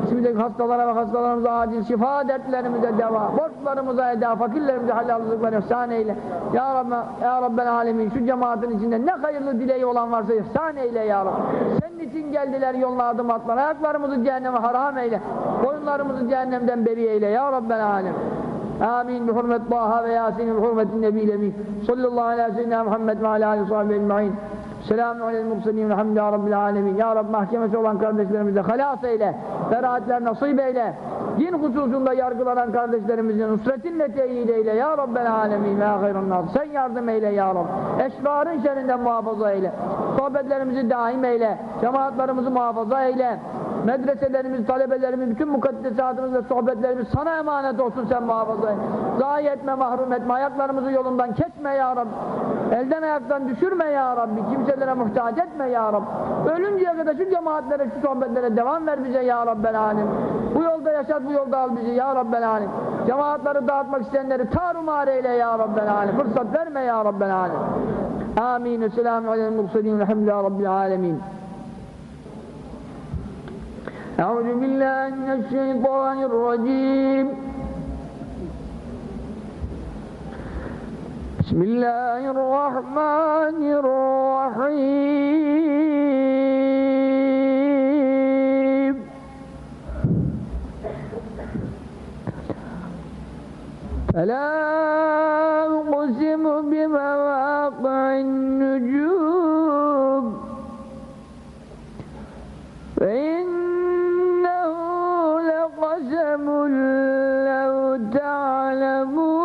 İçimizdeki hastalara ve hastalarımıza acil şifa, dertlerimize deva, borçlarımıza eda, fakirlerimize halallıklar ihsan eyle. Ya Rabbi, ya Rabbel alemin şu cemaatin içinde ne hayırlı dileği olan varsa ihsan eyle ya Rabbi. Senin için geldiler yoluna adım atlar. Ayaklarımızı cehenneme haram eyle. Boyunlarımızı cehennemden beri eyle ya Rabbel alemin. Amin. Bi hurmet Taha ve Yasin bi hurmetin Nebi'l Emin. Sallallahu aleyhi ve sellem Muhammed ve Selamun aleyhi mursalin elhamdülillahi rabbil alemin. Ya Rabbi mahkemesi olan kardeşlerimize halas eyle. Beraatler nasip eyle. Din hususunda yargılanan kardeşlerimizin nusretinle teyit eyle. Ya Rabbel alemin ve hayrun nas. Sen yardım eyle ya Rabbi. Eşrarın şerrinden muhafaza eyle. Sohbetlerimizi daim eyle. Cemaatlarımızı muhafaza eyle. Medreselerimiz, talebelerimiz, bütün mukaddesatımız ve sohbetlerimiz sana emanet olsun sen muhafaza et. Zayi etme, mahrum etme, ayaklarımızı yolundan kesme ya Rabbi. Elden ayaktan düşürme ya Rabbi Kimselere muhtaç etme ya Rabbi. Ölünceye kadar şu cemaatlere, şu sohbetlere devam ver bize ya Rabbel Alem. Bu yolda yaşat, bu yolda al bizi ya Rabbel Alem. Cemaatleri dağıtmak isteyenleri tarumar eyle ya Rabbel Alem. Fırsat verme ya Rabbel Alem. Amin. Selamun aleyhi mursalin. Elhamdülillahi Rabbil alemin. أعوذ بالله من الشيطان الرجيم بسم الله الرحمن الرحيم. فلا أقسم بمواقع النجوم. فإنه لقسم لو تعلمون.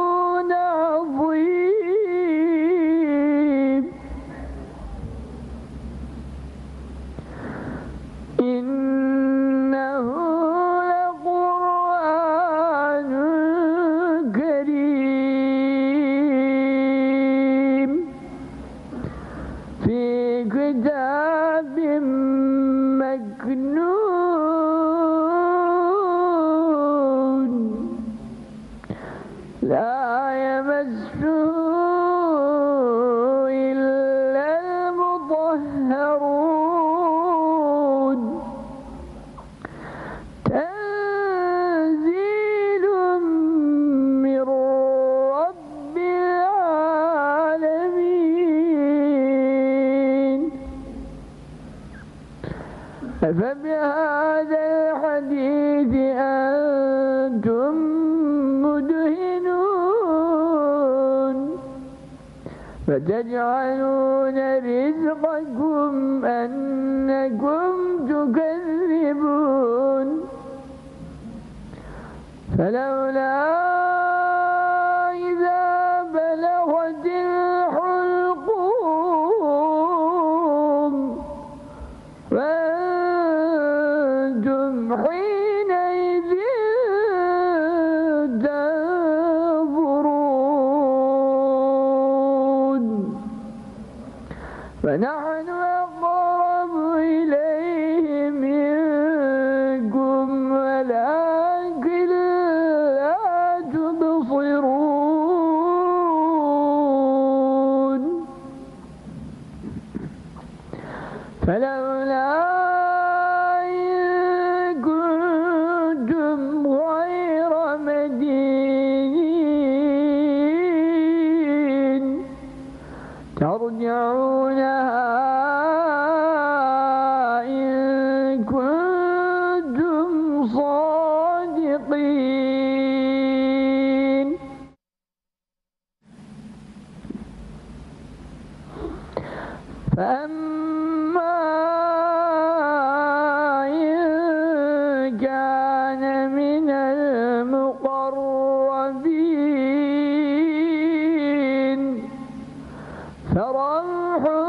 فبهذا الحديث أنتم مدهنون. فتجعلون فروح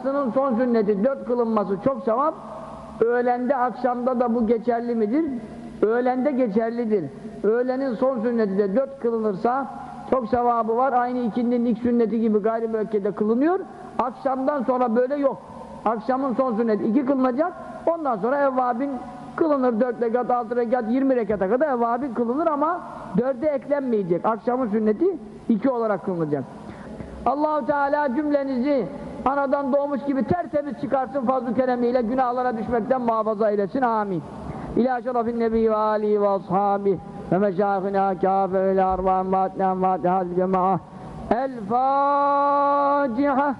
yatsının son sünneti dört kılınması çok sevap öğlende akşamda da bu geçerli midir? Öğlende geçerlidir. Öğlenin son sünneti de dört kılınırsa çok sevabı var. Aynı ikindinin ilk sünneti gibi gayrimüekkede kılınıyor. Akşamdan sonra böyle yok. Akşamın son sünneti iki kılınacak. Ondan sonra evvabin kılınır. Dört rekat, altı rekat, yirmi rekata kadar evvabin kılınır ama dörde eklenmeyecek. Akşamın sünneti iki olarak kılınacak. Allahu Teala cümlenizi anadan doğmuş gibi tertemiz çıkarsın fazl-ı keremiyle günahlara düşmekten muhafaza eylesin. Amin. İlâ şerefin nebi ve âlihi ve ashabi ve meşâhına kâfe ve ilâ arvân vâtnân vâtihâl cema'a El Fatiha